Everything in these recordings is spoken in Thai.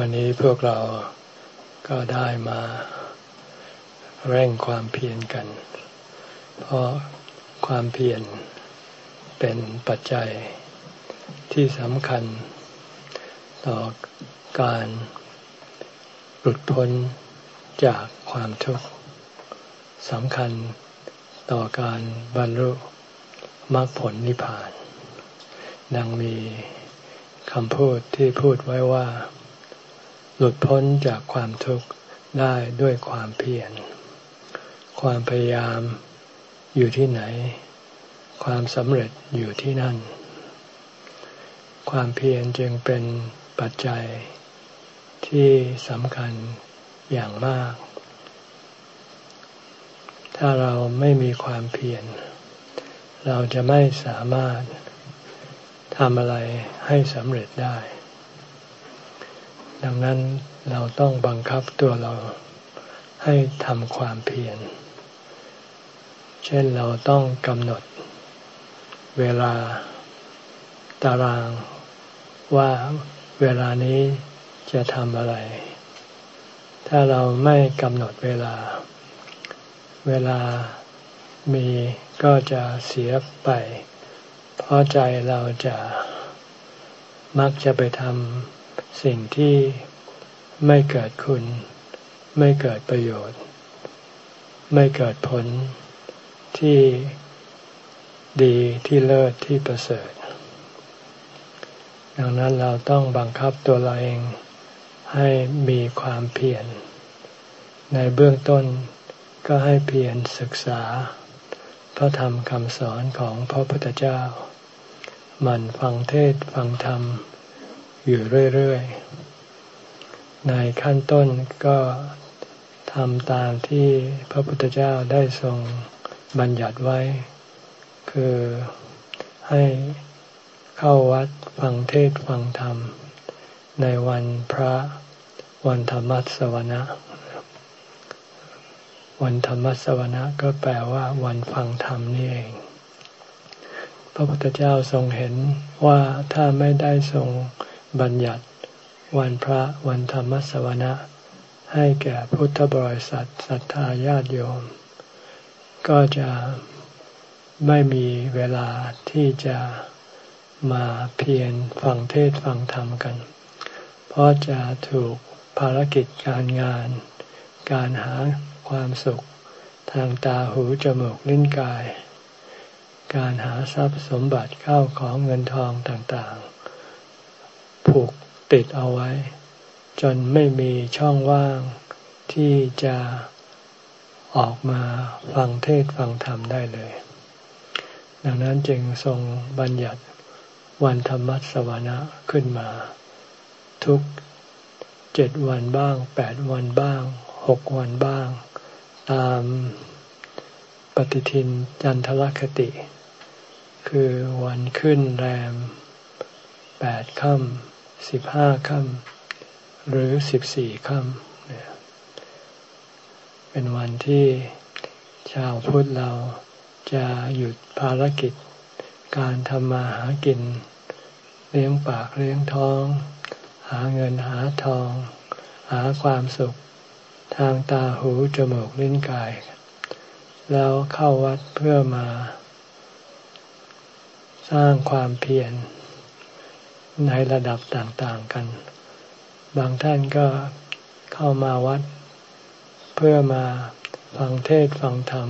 วันนี้พวกเราก็ได้มาเร่งความเพียรกัน เพราะความเพียรเป็นปัจจัยที่สำคัญ ต่อการหลุดพ้นจากความทุกข์สำคัญต่อการบรรลุมรรคผลนิพพาน ดังมีคำพูดที่พูดไว้ว่า หลุดพ้นจากความทุกข์ได้ด้วยความเพียร ความพยายามอยู่ที่ไหน ความสำเร็จอยู่ที่นั่น ความเพียรจึงเป็นปัจจัยที่สำคัญอย่างมาก ถ้าเราไม่มีความเพียร เราจะไม่สามารถทำอะไรให้สำเร็จได้ ดังนั้นเราต้องบังคับตัวเราให้ทำความเพียร เช่นเราต้องกำหนด เวลาตารางว่าเวลานี้จะทำอะไร ถ้าเราไม่กำหนดเวลา เวลามีก็จะเสียไป เพราะใจเราจะมักจะไปทำ สิ่งที่ไม่เกิดคุณ ไม่เกิดประโยชน์ ไม่เกิดผลที่ดีที่เลิศที่ประเสริฐ ดังนั้นเราต้องบังคับตัวเราเองให้มีความเพียร ในเบื้องต้นก็ให้เพียรศึกษา พระธรรมคำสอนของพระพุทธเจ้ามันฟังเทศฟังธรรม อยู่เรื่อยๆ ในขั้นต้นก็ทำตามที่พระพุทธเจ้าได้ทรงบัญญัติไว้ คือให้เข้าวัดฟังเทศฟังธรรม ในวันพระวันธรรมสวนะ วันธรรมสวนะก็แปลว่าวันฟังธรรมนี่เอง พระพุทธเจ้าทรงเห็นว่าถ้าไม่ได้ทรง บัญญัติ วันพระวันธรรมสวนะให้แก่พุทธบริษัทศรัทธาญาติโยม ก็จะไม่มีเวลาที่จะมาเพียรฟังเทศฟังธรรมกัน เพราะจะถูกภารกิจการงาน การหาความสุขทางตาหูจมูกลิ้นกาย การหาทรัพย์สมบัติเข้าของเงินทองต่างๆ ผูกติดเอาไว้ จนไม่มีช่องว่างที่จะออกมาฟังเทศฟังธรรมได้เลย ดังนั้นจึงทรงบัญญัติวันธรรมสวนะขึ้นมา ทุกเจ็ดวันบ้างแปดวันบ้างหกวันบ้าง ตามปฏิทินจันทรคติ คือวันขึ้นแรมแปดค่ำ สิบห้าค่ำหรือสิบสี่ค่ำเนี่ยเป็นวันที่ชาวพุทธเราจะหยุดภารกิจ การทำมาหากิน เลี้ยงปากเลี้ยงท้อง หาเงินหาทอง หาความสุข ทางตาหูจมูกลิ้นกาย แล้วเข้าวัดเพื่อมา สร้างความเพียร ในระดับต่างๆกัน บางท่านก็เข้ามาวัด เพื่อมาฟังเทศฟังธรรม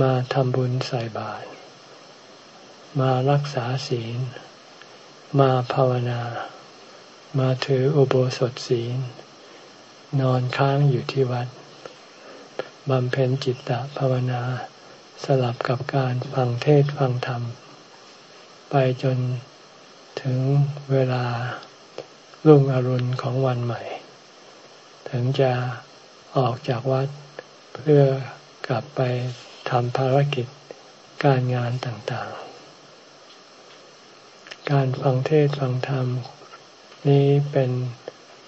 มาทำบุญใส่บาตรมารักษาศีล มาภาวนา มาถืออุโบสถศีล นอนค้างอยู่ที่วัดบำเพ็ญจิตตภาวนา สลับกับการฟังเทศฟังธรรม ไปจน ถึงเวลารุ่งอรุณของวันใหม่ ถึงจะออกจากวัดเพื่อกลับไปทำภารกิจการงานต่างๆ การฟังเทศฟังธรรม นี้เป็น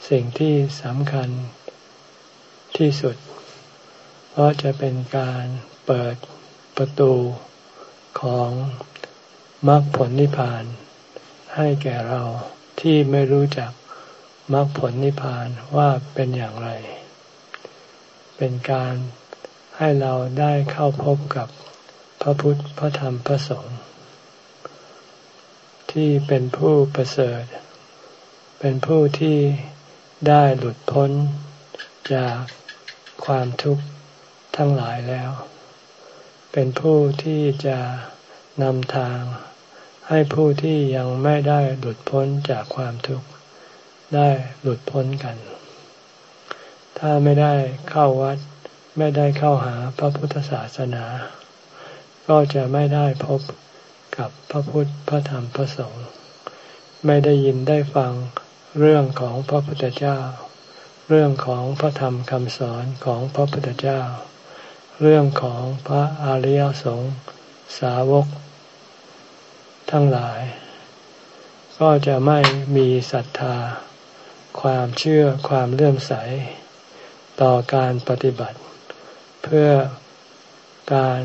สิ่งที่สำคัญที่สุด เพราะจะเป็นการเปิดประตูของมรรคผลนิพพาน ให้แก่เราที่ไม่รู้จักมรรคผลนิพพานว่าเป็นอย่างไร เป็นการให้เราได้เข้าพบกับพระพุทธ พระธรรม พระสงฆ์ที่เป็นผู้ประเสริฐ เป็นผู้ที่ได้หลุดพ้นจากความทุกข์ทั้งหลายแล้ว เป็นผู้ที่จะนำทาง ให้ผู้ที่ยังไม่ได้หลุดพ้นจากความทุกข์ได้หลุดพ้นกัน ถ้าไม่ได้เข้าวัด ไม่ได้เข้าหาพระพุทธศาสนา ก็จะไม่ได้พบกับพระพุทธพระธรรมพระสงฆ์ไม่ได้ยินได้ฟังเรื่องของพระพุทธเจ้า เรื่องของพระธรรมคำสอนของพระพุทธเจ้า เรื่องของพระอริยสงฆ์สาวก ทั้งหลาย ก็จะไม่มีศรัทธา ความเชื่อความเลื่อมใส ต่อการปฏิบัติ เพื่อการ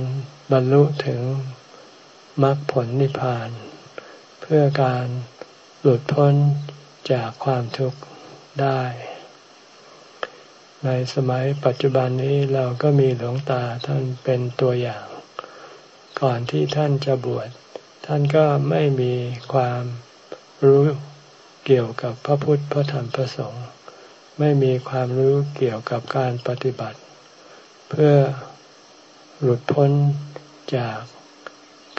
บรรลุถึงมรรคผลนิพพาน เพื่อการหลุดพ้นจากความทุกข์ได้ ในสมัยปัจจุบันนี้เราก็มีหลวงตาท่านเป็นตัวอย่าง ก่อนที่ท่านจะบวช ท่านก็ไม่มีความรู้เกี่ยวกับพระพุทธพระธรรมพระสงฆ์ไม่มีความรู้เกี่ยวกับการปฏิบัติ เพื่อหลุดพ้นจาก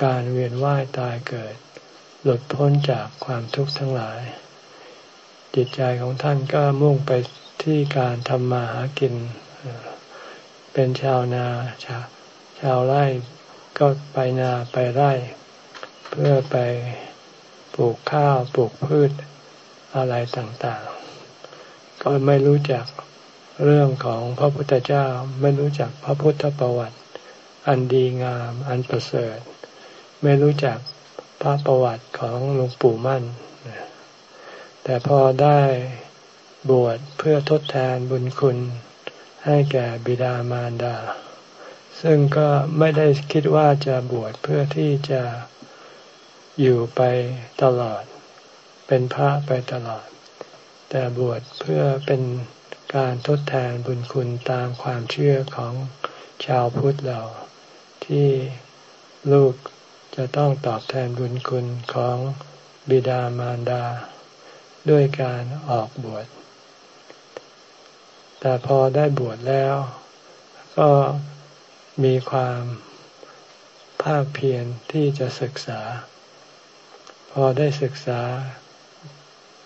การเวียนว่ายตายเกิด หลุดพ้นจากความทุกข์ทั้งหลาย จิตใจของท่านก็มุ่งไปที่การทำมาหากิน เป็นชาวนาชาชาวไร่ก็ไปนาไปไร่ เพื่อไปปลูกข้าวปลูกพืชอะไรต่างๆ ก็ไม่รู้จักเรื่องของพระพุทธเจ้าไม่รู้จักพระพุทธประวัติ อันดีงามอันประเสริฐ ไม่รู้จักพระประวัติของหลวงปู่มั่น แต่พอได้บวชเพื่อทดแทนบุญคุณให้แก่บิดามารดา ซึ่งก็ไม่ได้คิดว่าจะบวชเพื่อที่จะ อยู่ไปตลอด เป็นพระไปตลอด แต่บวชเพื่อเป็นการทดแทนบุญคุณตามความเชื่อของชาวพุทธเรา ที่ลูกจะต้องตอบแทนบุญคุณของบิดามารดา ด้วยการออกบวช แต่พอได้บวชแล้ว ก็มีความภาคเพียรที่จะศึกษา พอได้ศึกษา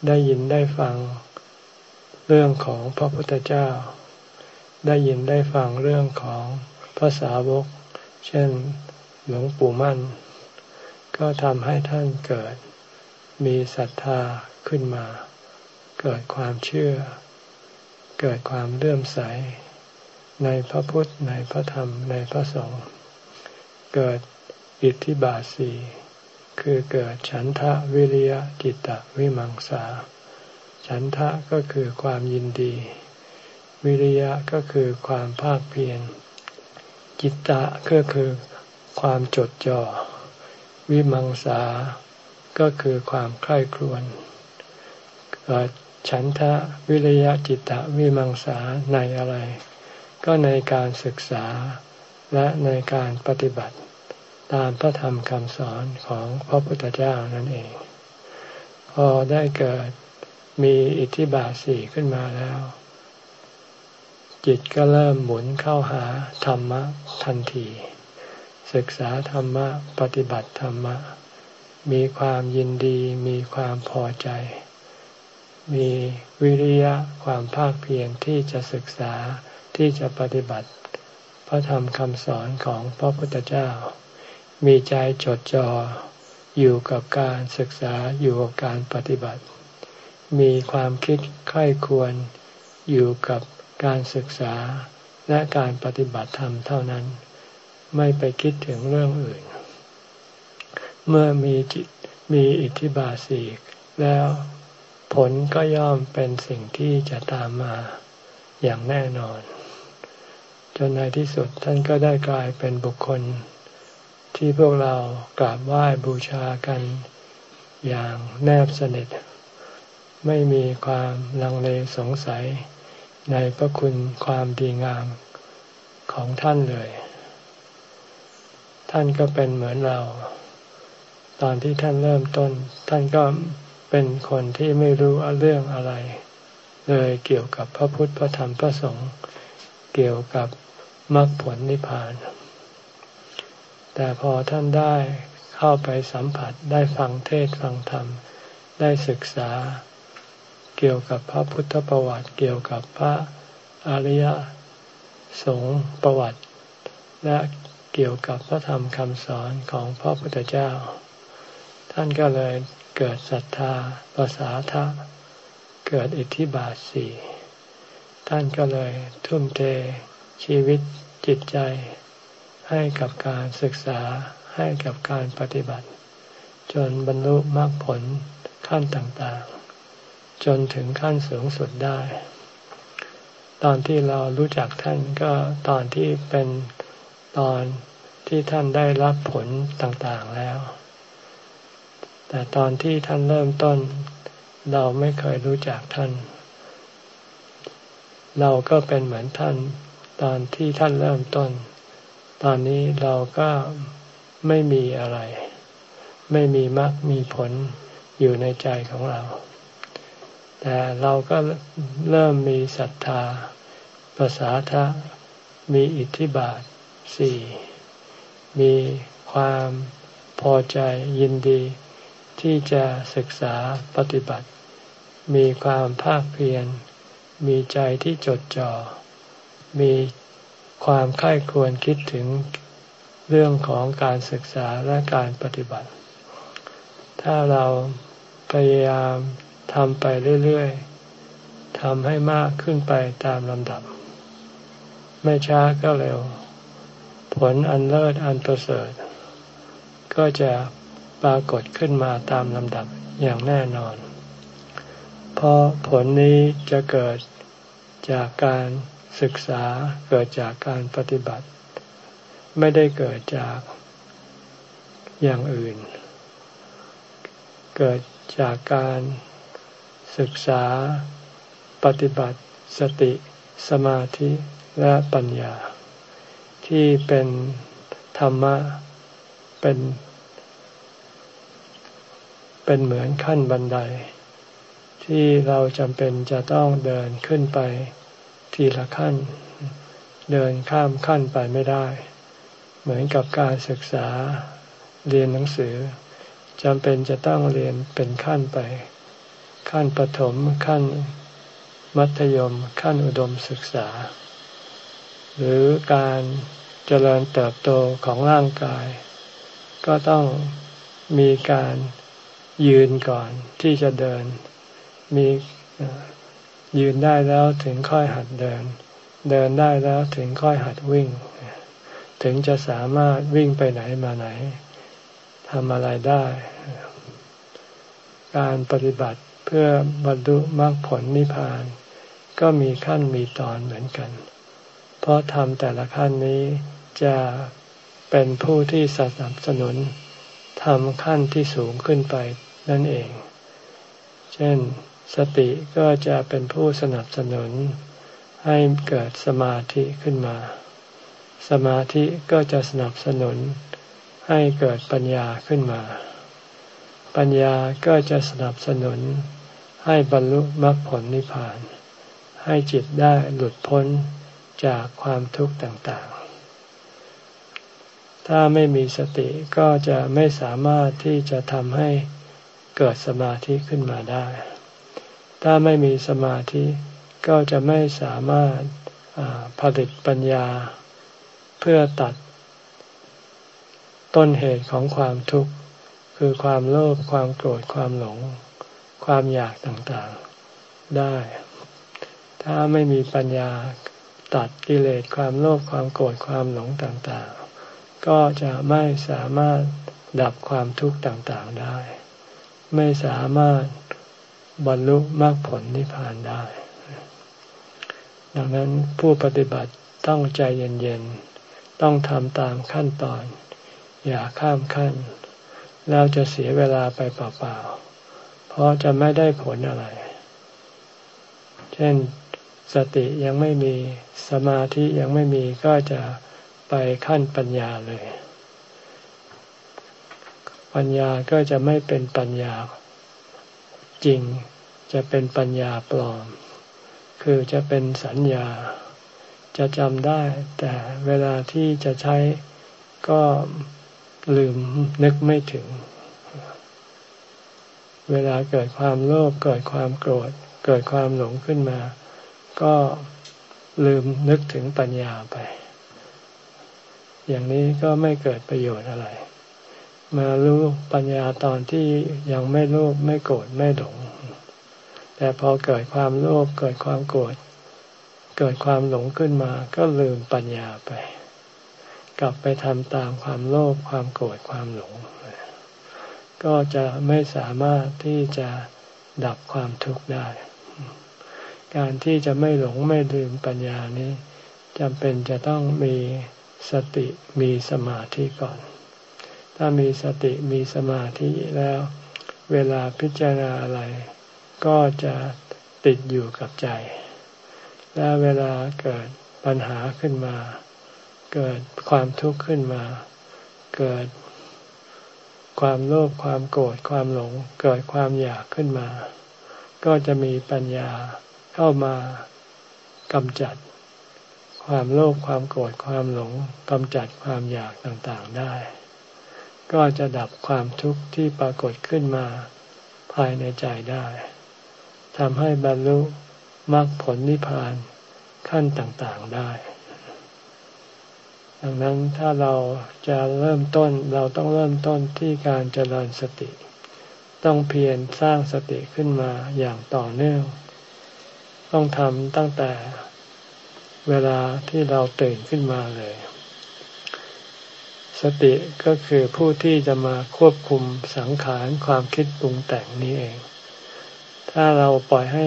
ได้ยินได้ฟังเรื่องของพระพุทธเจ้า ได้ยินได้ฟังเรื่องของพระสาวก เช่นหลวงปู่มั่น ก็ทำให้ท่านเกิดมีศรัทธาขึ้นมา เกิดความเชื่อ เกิดความเลื่อมใส ในพระพุทธในพระธรรมในพระสงฆ์เกิดอิทธิบาสี คือเกิดฉันทะวิริยะจิตตวิมังสา ฉันทะก็คือความยินดี วิริยะก็คือความภาคเพียร จิตตะก็คือความจดจ่อ วิมังสา ก็คือความใคร่ครวญ เกิดฉันทะวิริยะจิตตะวิมังสาในอะไร ก็ในการศึกษาและในการปฏิบัติ ตามพระธรรมคำสอนของพระพุทธเจ้านั่นเอง พอได้เกิดมีอิทธิบาทสี่ขึ้นมาแล้ว จิตก็เริ่มหมุนเข้าหาธรรมะทันที ศึกษาธรรมะ ปฏิบัติธรรมะ มีความยินดี มีความพอใจ มีวิริยะความภาคเพียรที่จะศึกษาที่จะปฏิบัติ พระธรรมคำสอนของพระพุทธเจ้า มีใจจดจ่ออยู่กับการศึกษาอยู่กับการปฏิบัติ มีความคิดใคร่ควรอยู่กับการศึกษาและการปฏิบัติธรรมเท่านั้น ไม่ไปคิดถึงเรื่องอื่น เมื่อมีจิตมีอิทธิบาสีแล้วผลก็ย่อมเป็นสิ่งที่จะตามมาอย่างแน่นอน จนในที่สุดท่านก็ได้กลายเป็นบุคคล ที่พวกเรากราบไหว้บูชากันอย่างแนบสนิท ไม่มีความลังเลสงสัยในพระคุณความดีงามของท่านเลย ท่านก็เป็นเหมือนเรา ตอนที่ท่านเริ่มต้น ท่านก็เป็นคนที่ไม่รู้เรื่องอะไร เลยเกี่ยวกับพระพุทธพระธรรมพระสงฆ์เกี่ยวกับมรรคผลนิพพาน แต่พอท่านได้เข้าไปสัมผัสได้ฟังเทศฟังธรรม ได้ศึกษา เกี่ยวกับพระพุทธประวัติเกี่ยวกับพระอริยสงฆ์ประวัติ และเกี่ยวกับพระธรรมคำสอนของพระพุทธเจ้า ท่านก็เลยเกิดศรัทธาภาษาทะเกิดอิทธิบาทสี่ท่านก็เลยทุ่มเทชีวิตจิตใจ ให้กับการศึกษาให้กับการปฏิบัติ จนบรรลุมรรคผลขั้นต่างๆ จนถึงขั้นสูงสุดได้ ตอนที่เรารู้จักท่านก็ตอนที่เป็นตอนที่ท่านได้รับผลต่างๆแล้ว แต่ตอนที่ท่านเริ่มต้น เราไม่เคยรู้จักท่าน เราก็เป็นเหมือนท่าน ตอนที่ท่านเริ่มต้น ตอนนี้เราก็ไม่มีอะไร ไม่มีมรรคมีผลอยู่ในใจของเรา แต่เราก็เริ่มมีศรัทธาภาษาทะมีอิทธิบาทสี่มีความพอใจยินดีที่จะศึกษาปฏิบัติ มีความภาคเพียรมีใจที่จดจ่อมี ความค่ายควรคิดถึงเรื่องของการศึกษาและการปฏิบัติ ถ้าเราพยายามทำไปเรื่อยๆทำให้มากขึ้นไปตามลำดับ ไม่ช้าก็เร็ว ผลอันเลิศอันประเสริฐ ก็จะปรากฏขึ้นมาตามลำดับอย่างแน่นอน เพราะผลนี้จะเกิดจากการ ศึกษาเกิดจากการปฏิบัติ ไม่ได้เกิดจากอย่างอื่น เกิดจากการศึกษาปฏิบัติ สติ สมาธิและปัญญา ที่เป็นธรรมะเป็น เป็นเหมือนขั้นบันได ที่เราจำเป็นจะต้องเดินขึ้นไป ทีละขั้น เดินข้ามขั้นไปไม่ได้ เหมือนกับการศึกษาเรียนหนังสือจำเป็นจะต้องเรียนเป็นขั้นไป ขั้นปฐมขั้นมัธยม ขั้นอุดมศึกษา หรือการเจริญเติบโตของร่างกาย ก็ต้องมีการยืนก่อนที่จะเดิน มี ยืนได้แล้วถึงค่อยหัดเดิน เดินได้แล้วถึงค่อยหัดวิ่ง ถึงจะสามารถวิ่งไปไหนมาไหนทำอะไรได้ การปฏิบัติเพื่อบรรลุมรรคผลนิพพาน ก็มีขั้นมีตอนเหมือนกัน เพราะทำแต่ละขั้นนี้จะเป็นผู้ที่สนับสนุนทำขั้นที่สูงขึ้นไปนั่นเอง เช่น สติก็จะเป็นผู้สนับสนุนให้เกิดสมาธิขึ้นมา สมาธิก็จะสนับสนุนให้เกิดปัญญาขึ้นมา ปัญญาก็จะสนับสนุนให้บรรลุมรรคผลนิพพาน ให้จิตได้หลุดพ้นจากความทุกข์ต่างๆ ถ้าไม่มีสติก็จะไม่สามารถที่จะทำให้เกิดสมาธิขึ้นมาได้ ถ้าไม่มีสมาธิก็จะไม่สามารถผลิตปัญญาเพื่อตัดต้นเหตุของความทุกข์ คือความโลภความโกรธความหลง ความอยากต่างๆได้ ถ้าไม่มีปัญญาตัดกิเลสความโลภความโกรธความหลงต่างๆ ก็จะไม่สามารถดับความทุกข์ต่างๆได้ ไม่สามารถ บรรลุมรรคผลนิพพานได้ ดังนั้นผู้ปฏิบัติต้องใจเย็นๆ ต้องทำตามขั้นตอน อย่าข้ามขั้น แล้วจะเสียเวลาไปเปล่าๆ เพราะจะไม่ได้ผลอะไร เช่นสติยังไม่มีสมาธิยังไม่มีก็จะไปขั้นปัญญาเลย ปัญญาก็จะไม่เป็นปัญญาจริง จะเป็นปัญญาปลอม คือจะเป็นสัญญา จะจำได้ แต่เวลาที่จะใช้ก็ลืมนึกไม่ถึง เวลาเกิดความโลภเกิดความโกรธ เกิดความหลงขึ้นมา ก็ลืมนึกถึงปัญญาไป อย่างนี้ก็ไม่เกิดประโยชน์อะไร มารู้ปัญญาตอนที่ยังไม่โลภไม่โกรธไม่หลง แต่พอเกิดความโลภเกิดความโกรธเกิดความหลงขึ้นมาก็ลืมปัญญาไป กลับไปทำตามความโลภความโกรธความหลง ก็จะไม่สามารถที่จะดับความทุกข์ได้ การที่จะไม่หลงไม่ลืมปัญญานี้จำเป็นจะต้องมีสติมีสมาธิก่อน ถ้ามีสติมีสมาธิแล้ว เวลาพิจารณาอะไร ก็จะติดอยู่กับใจ และเวลาเกิดปัญหาขึ้นมา เกิดความทุกข์ขึ้นมา เกิดความโลภความโกรธความหลง เกิดความอยากขึ้นมา ก็จะมีปัญญาเข้ามากำจัด ความโลภความโกรธความหลงกำจัดความอยากต่างๆได้ ก็จะดับความทุกข์ที่ปรากฏขึ้นมาภายในใจได้ ทำให้บรรลุมรรคผลนิพพานขั้นต่างๆได้ ดังนั้นถ้าเราจะเริ่มต้นเราต้องเริ่มต้นที่การเจริญสติ ต้องเพียรสร้างสติขึ้นมาอย่างต่อเนื่อง ต้องทำตั้งแต่เวลาที่เราตื่นขึ้นมาเลย สติก็คือผู้ที่จะมาควบคุมสังขารความคิดปรุงแต่งนี้เอง ถ้าเราปล่อยให้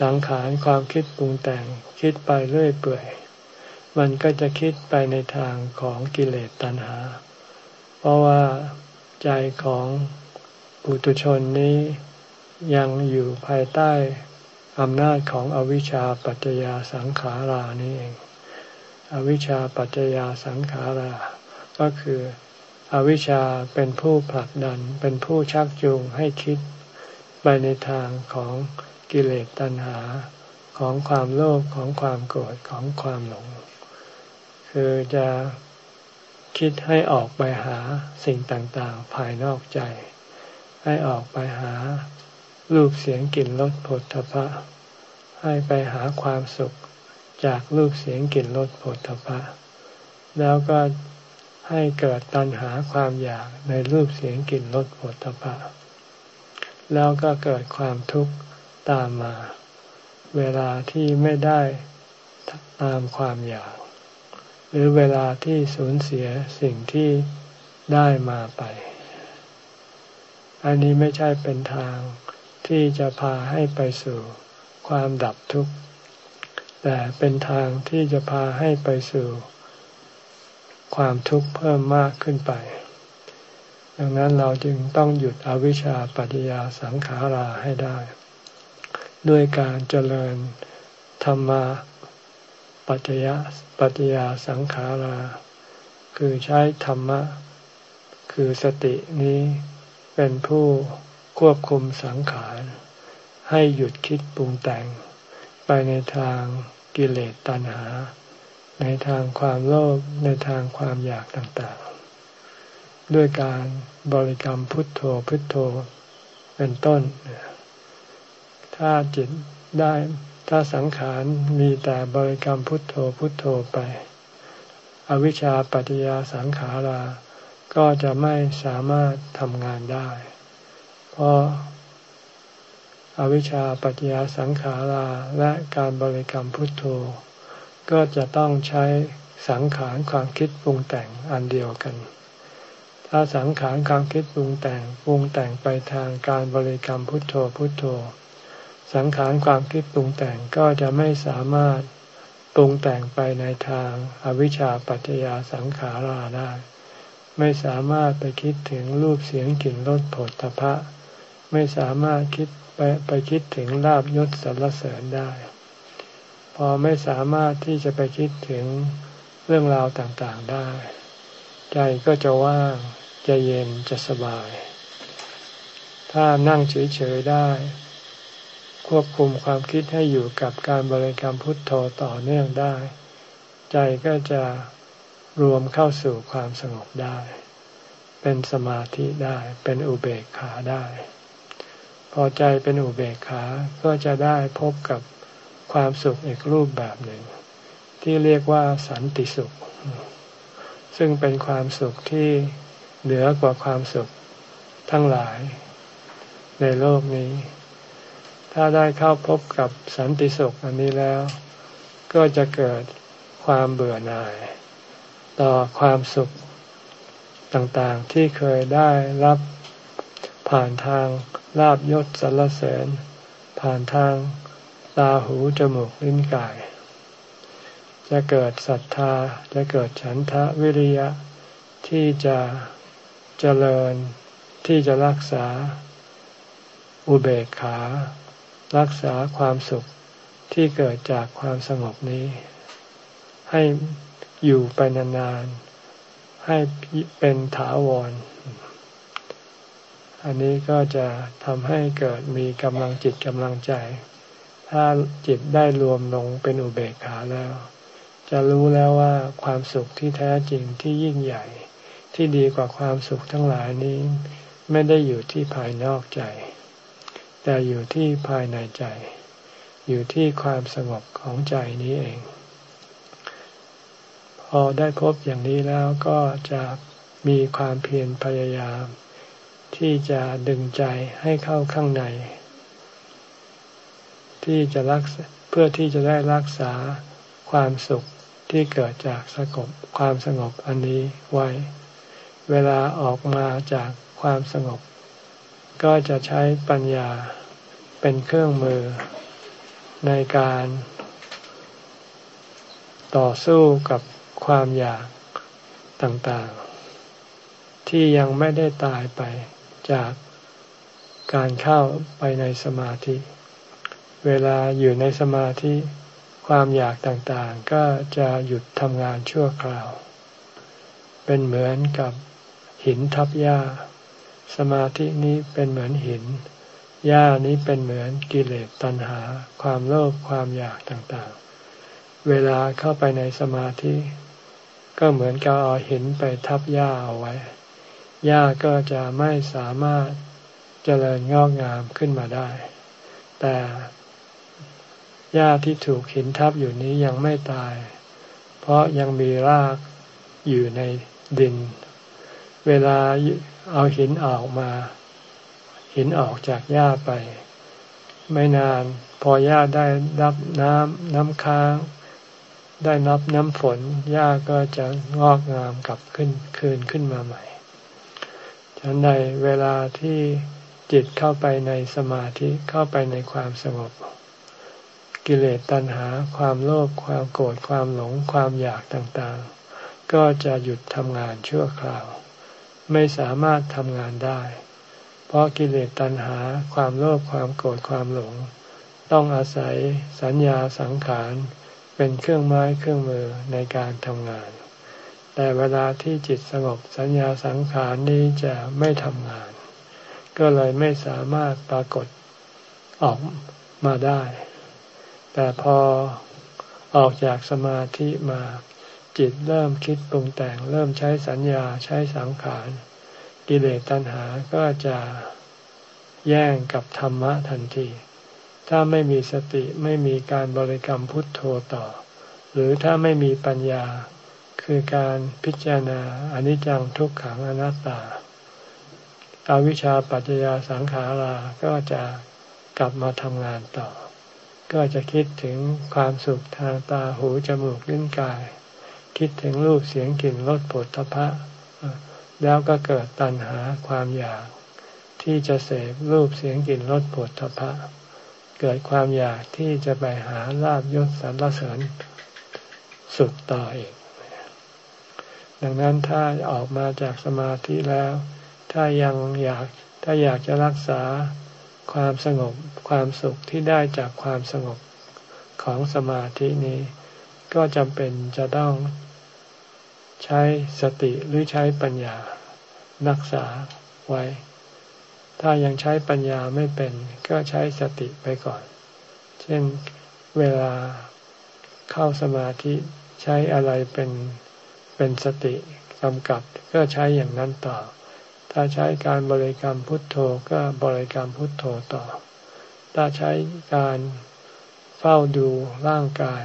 สังขารความคิดปรุงแต่งคิดไปเรื่อยเปื่อย มันก็จะคิดไปในทางของกิเลสตัณหา เพราะว่าใจของปุถุชนนี้ยังอยู่ภายใต้อำนาจของอวิชชาปัจจยาสังขารานี่เอง อวิชชาปัจจยาสังขารา ก็คือ อวิชชาเป็นผู้ผลักดันเป็นผู้ชักจูงให้คิด ไปในทางของกิเลสตัณหาของความโลภของความโกรธของความหลง คือจะคิดให้ออกไปหาสิ่งต่างๆ ภายนอกใจ ให้ออกไปหารูปเสียงกลิ่นรสผลทพะ ให้ไปหาความสุขจากรูปเสียงกลิ่นรสผลทพะ แล้วก็ให้เกิดตัณหาความอยากในรูปเสียงกลิ่นรสผลทพะ แล้วก็เกิดความทุกข์ตามมา เวลาที่ไม่ได้ตามความอยาก หรือเวลาที่สูญเสียสิ่งที่ได้มาไป อันนี้ไม่ใช่เป็นทางที่จะพาให้ไปสู่ความดับทุกข์ แต่เป็นทางที่จะพาให้ไปสู่ความทุกข์เพิ่มมากขึ้นไป ดังนั้นเราจึงต้องหยุดอวิชชาปัจจยาสังขาราให้ได้ ด้วยการเจริญธรรมะปัจจยปัจจยาสังขารา คือใช้ธรรมะ คือสตินี้เป็นผู้ควบคุมสังขาร ให้หยุดคิดปรุงแต่ง ไปในทางกิเลสตัณหา ในทางความโลภในทางความอยากต่างๆ ด้วยการบริกรรมพุทโธพุทโธเป็นต้น ถ้าจิตได้ถ้าสังขารมีแต่บริกรรมพุทโธพุทโธไป อวิชชาปัจจยาสังขารา ก็จะไม่สามารถทำงานได้ เพราะอวิชชาปัจจยาสังขาราและการบริกรรมพุทโธ ก็จะต้องใช้สังขารความคิดปรุงแต่งอันเดียวกัน ถ้าสังขารความคิดปรุงแต่งปรุงแต่งไปทางการบริกรรมพุทโธพุทโธ สังขารความคิดปรุงแต่งก็จะไม่สามารถปรุงแต่งไปในทางอวิชชาปัจจยาสังขาราได้ ไม่สามารถไปคิดถึงรูปเสียงกลิ่นรสผลตภะไม่สามารถคิดไปไปคิดถึงลาบยศสรรเสริญได้ พอไม่สามารถที่จะไปคิดถึงเรื่องราวต่างๆได้ ใจก็จะว่าง จะเย็นจะสบาย ถ้านั่งเฉยๆได้ ควบคุมความคิดให้อยู่กับการบริกรรมพุทโธต่อเนื่องได้ ใจก็จะรวมเข้าสู่ความสงบได้ เป็นสมาธิได้ เป็นอุเบกขาได้ พอใจเป็นอุเบกขาก็จะได้พบกับความสุขอีกรูปแบบหนึ่ง ที่เรียกว่าสันติสุข ซึ่งเป็นความสุขที่ เหนือกว่าความสุขทั้งหลาย ในโลกนี้ ถ้าได้เข้าพบกับสันติสุขอันนี้แล้ว ก็จะเกิดความเบื่อหน่าย ต่อความสุขต่างๆที่เคยได้รับผ่านทางลาบยศสรรเสริญ ผ่านทางตาหูจมูกลิ้นกาย จะเกิดศรัทธาจะเกิดฉันทะวิริยะที่จะ เจริญที่จะรักษาอุเบกขา รักษาความสุขที่เกิดจากความสงบนี้ ให้อยู่ไปนานๆ ให้เป็นถาวร อันนี้ก็จะทำให้เกิดมีกำลังจิตกำลังใจ ถ้าจิตได้รวมลงเป็นอุเบกขาแล้ว จะรู้แล้วว่าความสุขที่แท้จริงที่ยิ่งใหญ่ ที่ดีกว่าความสุขทั้งหลายนี้ ไม่ได้อยู่ที่ภายนอกใจ แต่อยู่ที่ภายในใจ อยู่ที่ความสงบของใจนี้เอง พอได้พบอย่างนี้แล้วก็จะมีความเพียรพยายาม ที่จะดึงใจให้เข้าข้างใน ที่จะรักเพื่อที่จะได้รักษาความสุขที่เกิดจากสงบความสงบอันนี้ไว้ เวลาออกมาจากความสงบ ก็จะใช้ปัญญาเป็นเครื่องมือในการต่อสู้กับความอยากต่างๆ ที่ยังไม่ได้ตายไปจากการเข้าไปในสมาธิ เวลาอยู่ในสมาธิ ความอยากต่างๆ ก็จะหยุดทำงานชั่วคราว เป็นเหมือนกับ หินทับหญ้า สมาธินี้เป็นเหมือนหินหญ้านี้เป็นเหมือนกิเลสตัณหา ความโลภความอยากต่างๆ เวลาเข้าไปในสมาธิ ก็เหมือนกับเอาหินไปทับหญ้าเอาไว้หญ้าก็จะไม่สามารถเจริญงอกงามขึ้นมาได้ แต่หญ้าที่ถูกหินทับอยู่นี้ยังไม่ตาย เพราะยังมีรากอยู่ในดิน เวลาเอาหินออกมา หินออกจากหญ้าไป ไม่นานพอหญ้าได้รับน้ำน้ำค้าง ได้รับน้ำฝนหญ้าก็จะงอกงามกลับขึ้นคืนขึ้นมาใหม่ฉันใดเวลาที่จิตเข้าไปในสมาธิเข้าไปในความสงบ กิเลสตัณหา ความโลภความโกรธความหลงความอยากต่างๆ ก็จะหยุดทำงานชั่วคราว ไม่สามารถทำงานได้ เพราะกิเลสตัณหาความโลภความโกรธความหลง ต้องอาศัยสัญญาสังขารเป็นเครื่องไม้เครื่องมือในการทำงาน แต่เวลาที่จิตสงบสัญญาสังขารนี้จะไม่ทำงาน ก็เลยไม่สามารถปรากฏออกมาได้ แต่พอออกจากสมาธิมา จิตเริ่มคิดปรุงแต่งเริ่มใช้สัญญาใช้สังขาร กิเลสตัณหาก็จะแย่งกับธรรมะทันที ถ้าไม่มีสติไม่มีการบริกรรมพุทโธต่อ หรือถ้าไม่มีปัญญาคือการพิจารณาอนิจจังทุกขังอนัตตาอาวิชชาปัจจยาสังขาราก็จะกลับมาทำงานต่อ ก็จะคิดถึงความสุขทางตาหูจมูกลิ้นกาย คิดถึงรูปเสียงกลิ่นรสผลทพะแล้วก็เกิดตัณหาความอยาก ที่จะเสพรูปเสียงกลิ่นรสผลทพะเกิดความอยากที่จะไปหาลาบยศสรรเสริญสุดต่ออีก ดังนั้นถ้าออกมาจากสมาธิแล้ว ถ้ายังอยากถ้าอยากจะรักษาความสงบความสุขที่ได้จากความสงบของสมาธินี้ ก็จำเป็นจะต้องใช้สติหรือใช้ปัญญารักษาไว้ ถ้ายังใช้ปัญญาไม่เป็น ก็ใช้สติไปก่อน เช่นเวลาเข้าสมาธิใช้อะไรเป็นเป็นสติกำกับ ก็ใช้อย่างนั้นต่อ ถ้าใช้การบริกรรมพุทโธก็บริกรรมพุทโธต่อ ถ้าใช้การเฝ้าดูร่างกาย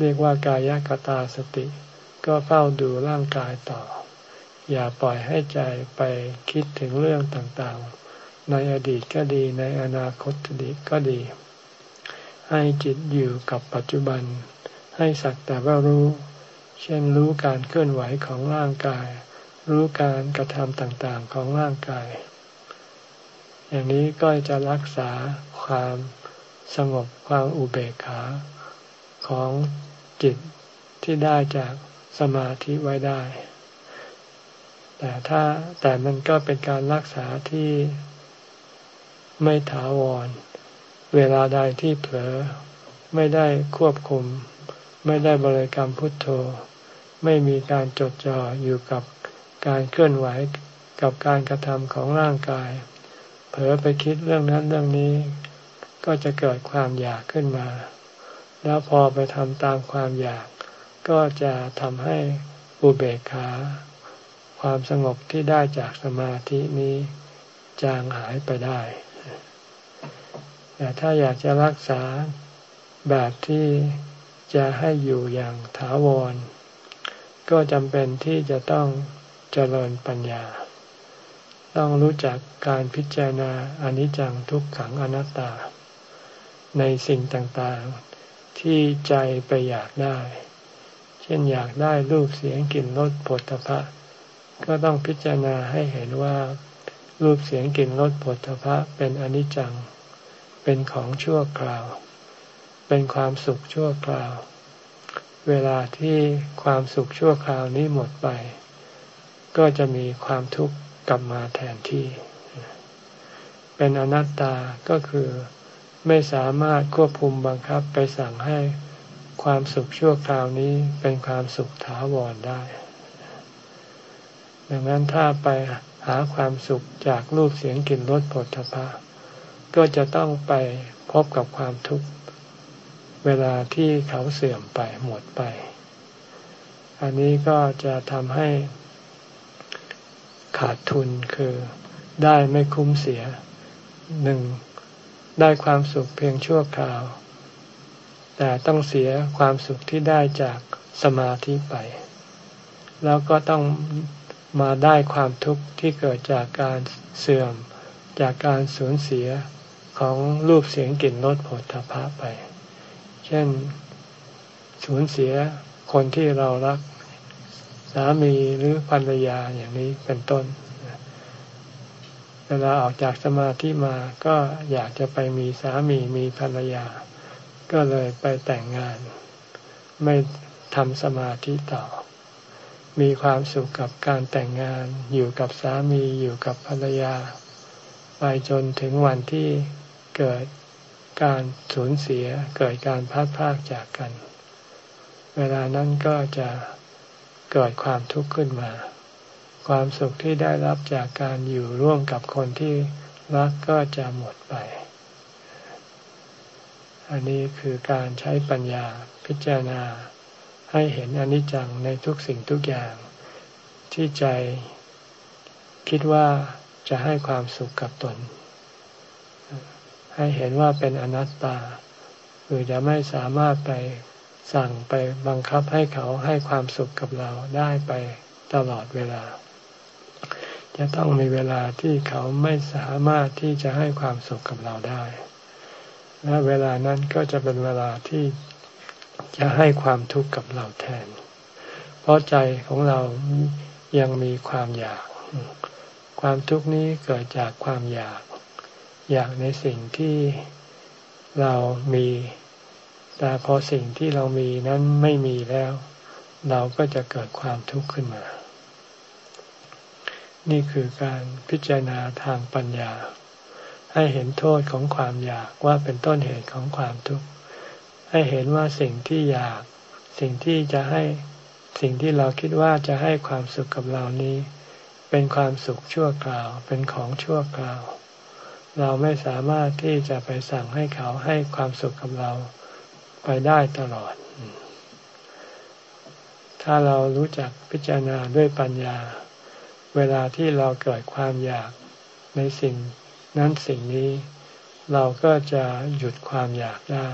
เรียกว่ากายกตาสติ ก็เฝ้าดูร่างกายต่อ อย่าปล่อยให้ใจไปคิดถึงเรื่องต่างๆ ในอดีตก็ดีในอนาคตก็ดี ให้จิตอยู่กับปัจจุบัน ให้สักแต่ว่ารู้ เช่นรู้การเคลื่อนไหวของร่างกาย รู้การกระทำต่างๆของร่างกาย อย่างนี้ก็จะรักษาความสงบความอุเบกขาของ จิตที่ได้จากสมาธิไว้ได้ แต่ถ้าแต่มันก็เป็นการรักษาที่ไม่ถาวร เวลาใดที่เผลอไม่ได้ควบคุม ไม่ได้บริกรรมพุทโธ ไม่มีการจดจ่ออยู่กับการเคลื่อนไหวกับการกระทำของร่างกาย เผลอไปคิดเรื่องนั้นเรื่องนี้ ก็จะเกิดความอยากขึ้นมา แล้วพอไปทำตามความอยาก ก็จะทำให้อุเบกขา ความสงบที่ได้จากสมาธินี้จางหายไปได้ แต่ถ้าอยากจะรักษาแบบที่จะให้อยู่อย่างถาวร ก็จำเป็นที่จะต้องเจริญปัญญา ต้องรู้จักการพิจารณาอนิจจังทุกขังอนัตตา ในสิ่งต่างๆ ที่ใจไปอยากได้ เช่นอยากได้รูปเสียงกลิ่นรสผลตภะก็ต้องพิจารณาให้เห็นว่า รูปเสียงกลิ่นรสผลตภะเป็นอนิจจัง เป็นของชั่วคราว เป็นความสุขชั่วคราว เวลาที่ความสุขชั่วคราวนี้หมดไป ก็จะมีความทุกข์กลับมาแทนที่ เป็นอนัตตาก็คือ ไม่สามารถควบคุมบังคับไปสั่งให้ความสุขชั่วคราวนี้เป็นความสุขถาวรได้ ดังนั้นถ้าไปหาความสุขจากรูปเสียงกลิ่นรสผลทพะก็จะต้องไปพบกับความทุกข์เวลาที่เขาเสื่อมไปหมดไป อันนี้ก็จะทำให้ขาดทุนคือได้ไม่คุ้มเสียหนึ่ง ได้ความสุขเพียงชั่วคราว แต่ต้องเสียความสุขที่ได้จากสมาธิไป แล้วก็ต้องมาได้ความทุกข์ที่เกิดจากการเสื่อม จากการสูญเสียของรูปเสียงกลิ่นรสผลทพะไป เช่น สูญเสียคนที่เรารัก สามีหรือภรรยาอย่างนี้เป็นต้น เวลาออกจากสมาธิมาก็อยากจะไปมีสามีมีภรรยา ก็เลยไปแต่งงาน ไม่ทำสมาธิต่อ มีความสุขกับการแต่งงาน อยู่กับสามีอยู่กับภรรยา ไปจนถึงวันที่เกิดการสูญเสียเกิดการพัดพากจากกัน เวลานั้นก็จะเกิดความทุกข์ขึ้นมา ความสุขที่ได้รับจากการอยู่ร่วมกับคนที่รักก็จะหมดไป อันนี้คือการใช้ปัญญาพิจารณา ให้เห็นอนิจจังในทุกสิ่งทุกอย่าง ที่ใจคิดว่าจะให้ความสุขกับตน ให้เห็นว่าเป็นอนัตตา คือจะไม่สามารถไปสั่งไปบังคับให้เขาให้ความสุขกับเราได้ไปตลอดเวลา จะต้องมีเวลาที่เขาไม่สามารถที่จะให้ความสุขกับเราได้ และเวลานั้นก็จะเป็นเวลาที่จะให้ความทุกข์กับเราแทน เพราะใจของเรายังมีความอยาก ความทุกข์นี้เกิดจากความอยาก อยากในสิ่งที่เรามี แต่พอสิ่งที่เรามีนั้นไม่มีแล้ว เราก็จะเกิดความทุกข์ขึ้นมา นี่คือการพิจารณาทางปัญญา ให้เห็นโทษของความอยากว่าเป็นต้นเหตุของความทุกข์ ให้เห็นว่าสิ่งที่อยาก สิ่งที่จะให้สิ่งที่เราคิดว่าจะให้ความสุขกับเรานี้ เป็นความสุขชั่วคราว เป็นของชั่วคราว เราไม่สามารถที่จะไปสั่งให้เขาให้ความสุขกับเราไปได้ตลอด ถ้าเรารู้จักพิจารณาด้วยปัญญา เวลาที่เราเกิดความอยากในสิ่งนั้นสิ่งนี้ เราก็จะหยุดความอยากได้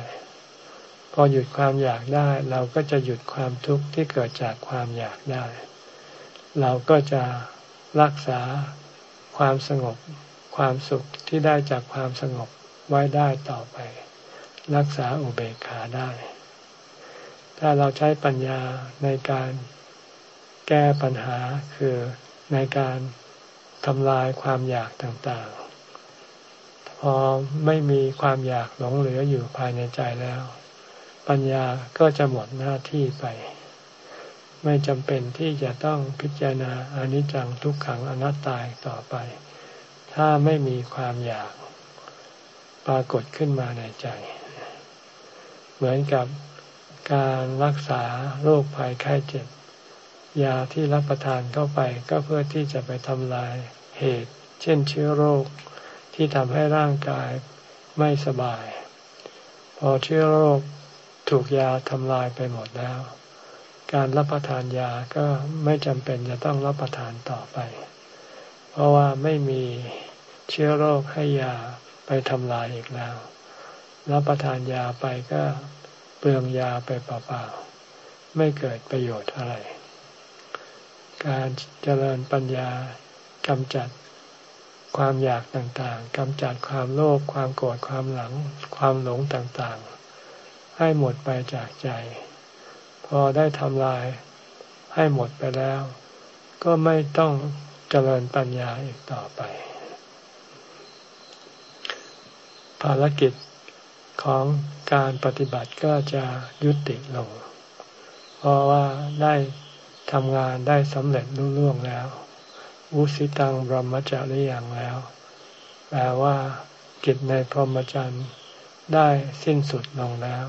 พอหยุดความอยากได้ เราก็จะหยุดความทุกข์ที่เกิดจากความอยากได้ เราก็จะรักษาความสงบความสุขที่ได้จากความสงบไว้ได้ต่อไป รักษาอุเบกขาได้ ถ้าเราใช้ปัญญาในการแก้ปัญหาคือ ในการทำลายความอยากต่างๆ พอไม่มีความอยากหลงเหลืออยู่ภายในใจแล้ว ปัญญาก็จะหมดหน้าที่ไป ไม่จำเป็นที่จะต้องพิจารณาอนิจจังทุกขังอนัตตาต่อไป ถ้าไม่มีความอยากปรากฏขึ้นมาในใจ เหมือนกับการรักษาโรคภัยไข้เจ็บ ยาที่รับประทานเข้าไปก็เพื่อที่จะไปทำลายเหตุ เช่นเชื้อโรคที่ทำให้ร่างกายไม่สบาย พอเชื้อโรคถูกยาทำลายไปหมดแล้ว การรับประทานยาก็ไม่จำเป็นจะต้องรับประทานต่อไป เพราะว่าไม่มีเชื้อโรคให้ยาไปทำลายอีกแล้ว รับประทานยาไปก็เปลืองยาไปเปล่าๆไม่เกิดประโยชน์อะไร การเจริญปัญญากำจัดความอยากต่างๆกำจัดความโลภความโกรธความหลัง ความหลงต่างๆ ให้หมดไปจากใจ พอได้ทำลายให้หมดไปแล้ว ก็ไม่ต้องเจริญปัญญาอีกต่อไป ภารกิจของการปฏิบัติก็จะยุติลง เพราะว่าได้ ทำงานได้สำเร็จรุ่ล่วงแล้ววุสิตังบรมจาริยังแล้ว แปลว่ากิจในพรหมจรรย์ได้สิ้นสุดลงแล้ว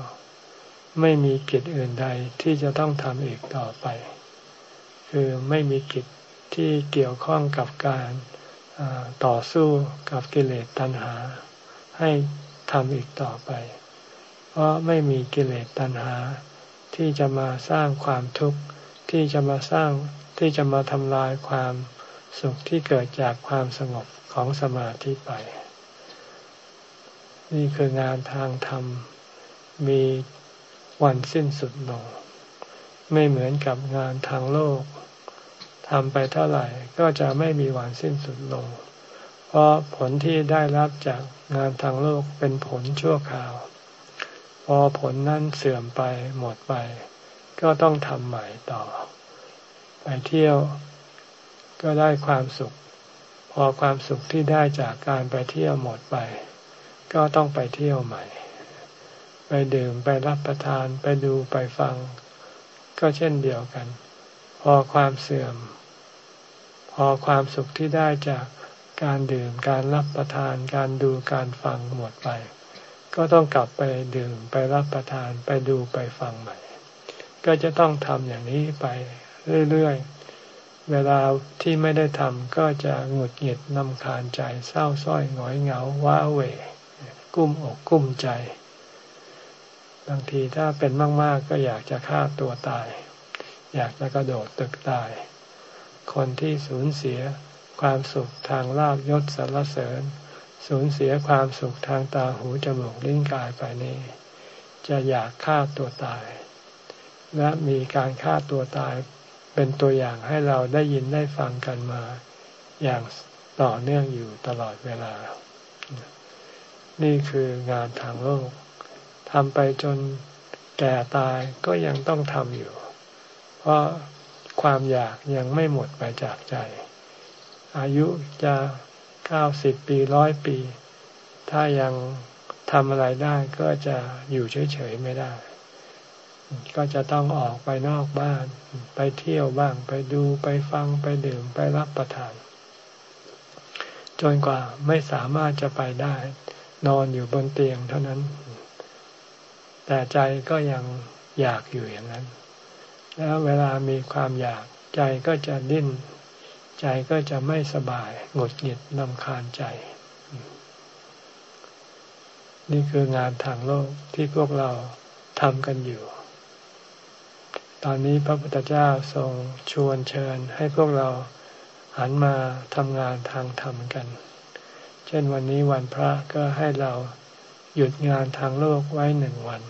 ไม่มีกิจอื่นใดที่จะต้องทำอีกต่อไป คือไม่มีกิจที่เกี่ยวข้องกับการต่อสู้กับกิเลสตัณหา ให้ทำอีกต่อไป เพราะไม่มีกิเลสตัณหาที่จะมาสร้างความทุกข์ ที่จะมาสร้างที่จะมาทำลายความสุขที่เกิดจากความสงบของสมาธิไป นี่คืองานทางธรรม มีวันสิ้นสุดลง ไม่เหมือนกับงานทางโลกทำไปเท่าไหร่ก็จะไม่มีวันสิ้นสุดลง เพราะผลที่ได้รับจากงานทางโลกเป็นผลชั่วคราว พอผลนั้นเสื่อมไปหมดไป ก็ต้องทำใหม่ต่อ ไปเที่ยวก็ได้ความสุข พอความสุขที่ได้จากการไปเที่ยวหมดไป ก็ต้องไปเที่ยวใหม่ ไปดื่มไปรับประทานไปดูไปฟัง ก็เช่นเดียวกัน พอความเสื่อม พอความสุขที่ได้จากการดื่มการรับประทานการดูการฟังหมดไป ก็ต้องกลับไปดื่มไปรับประทานไปดูไปฟังใหม่ ก็จะต้องทำอย่างนี้ไปเรื่อยๆ เวลาที่ไม่ได้ทำก็จะหงุดหงิดนำคาญใจเศร้าส้อยหงอยเหงาว้าเหวกุ้มอกกุ้มใจ บางทีถ้าเป็นมากๆก็อยากจะฆ่าตัวตาย อยากจะกระโดดตึกตาย คนที่สูญเสียความสุขทางลาบยศสรรเสริญ สูญเสียความสุขทางตาหูจมูกลิ้นกายไปนี้ จะอยากฆ่าตัวตาย และมีการฆ่าตัวตายเป็นตัวอย่างให้เราได้ยินได้ฟังกันมา อย่างต่อเนื่องอยู่ตลอดเวลา นี่คืองานทางโลกทำไปจนแก่ตายก็ยังต้องทำอยู่ เพราะความอยากยังไม่หมดไปจากใจ อายุจะเก้าสิบปีร้อยปี ถ้ายังทำอะไรได้ก็จะอยู่เฉยๆไม่ได้ ก็จะต้องออกไปนอกบ้าน ไปเที่ยวบ้าง ไปดูไปฟังไปดื่มไปรับประทาน จนกว่าไม่สามารถจะไปได้ นอนอยู่บนเตียงเท่านั้น แต่ใจก็ยังอยากอยู่อย่างนั้น แล้วเวลามีความอยากใจก็จะดิ้น ใจก็จะไม่สบายหงุดหงิดนำคาญใจ นี่คืองานทางโลกที่พวกเราทำกันอยู่ ตอนนี้พระพุทธเจ้าทรงชวนเชิญให้พวกเราหันมาทำงานทางธรรมกัน เช่นวันนี้วันพระก็ให้เราหยุดงานทางโลกไว้หนึ่งวัน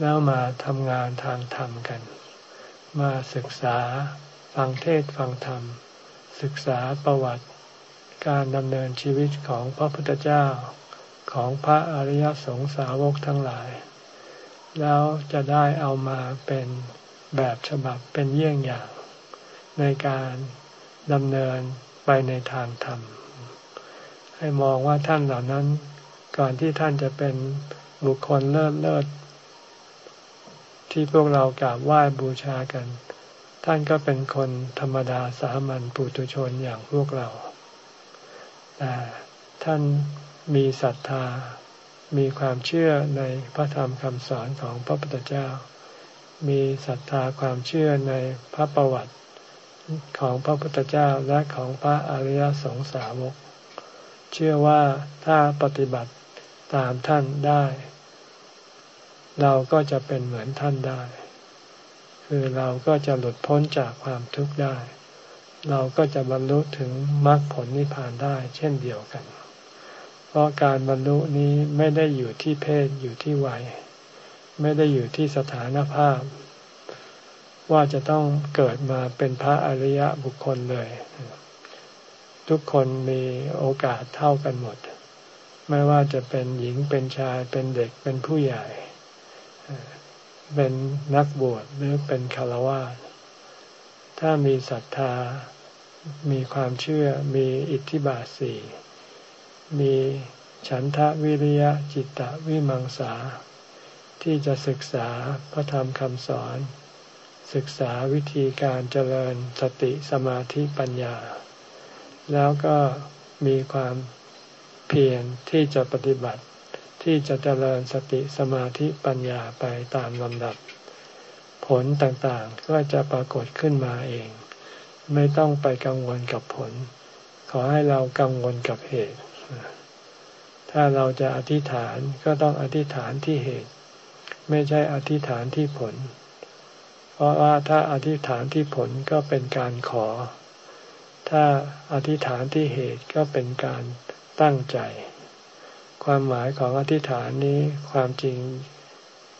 แล้วมาทำงานทางธรรมกัน มาศึกษาฟังเทศฟังธรรม ศึกษาประวัติการดำเนินชีวิตของพระพุทธเจ้าของพระอริยสงสาวกทั้งหลาย แล้วจะได้เอามาเป็น แบบฉบับเป็นเยี่ยงอย่าง ในการดำเนินไปในทางธรรม ให้มองว่าท่านเหล่านั้น ก่อนที่ท่านจะเป็นบุคคลเลิศเลิศที่พวกเรากราบไหว้บูชากัน ท่านก็เป็นคนธรรมดาสามัญปุถุชนอย่างพวกเราแต่ท่านมีศรัทธา มีความเชื่อในพระธรรมคำสอนของพระพุทธเจ้า มีศรัทธาความเชื่อในพระประวัติของพระพุทธเจ้าและของพระอริยสงสาวก เชื่อว่าถ้าปฏิบัติตามท่านได้ เราก็จะเป็นเหมือนท่านได้ คือเราก็จะหลุดพ้นจากความทุกข์ได้ เราก็จะบรรลุถึงมรรคผลนิพพานได้เช่นเดียวกัน เพราะการบรรลุนี้ไม่ได้อยู่ที่เพศอยู่ที่วัย ไม่ได้อยู่ที่สถานภาพ ว่าจะต้องเกิดมาเป็นพระอริยบุคคลเลย ทุกคนมีโอกาสเท่ากันหมด ไม่ว่าจะเป็นหญิงเป็นชายเป็นเด็กเป็นผู้ใหญ่ เป็นนักบวชหรือเป็นคารวะถ้ามีศรัทธา มีความเชื่อ มีอิทธิบาทสี่ มีฉันทะวิริยะจิตตะวิมังสา ที่จะศึกษาพระธรรมคำสอน ศึกษาวิธีการเจริญสติสมาธิปัญญา แล้วก็มีความเพียรที่จะปฏิบัติที่จะเจริญสติสมาธิปัญญาไปตามลำดับ ผลต่างๆก็จะปรากฏขึ้นมาเอง ไม่ต้องไปกังวลกับผล ขอให้เรากังวลกับเหตุ ถ้าเราจะอธิษฐานก็ต้องอธิษฐานที่เหตุ ไม่ใช่อธิษฐานที่ผล เพราะว่าถ้าอธิษฐานที่ผลก็เป็นการขอ ถ้าอธิษฐานที่เหตุก็เป็นการตั้งใจ ความหมายของอธิษฐานนี้ความจริง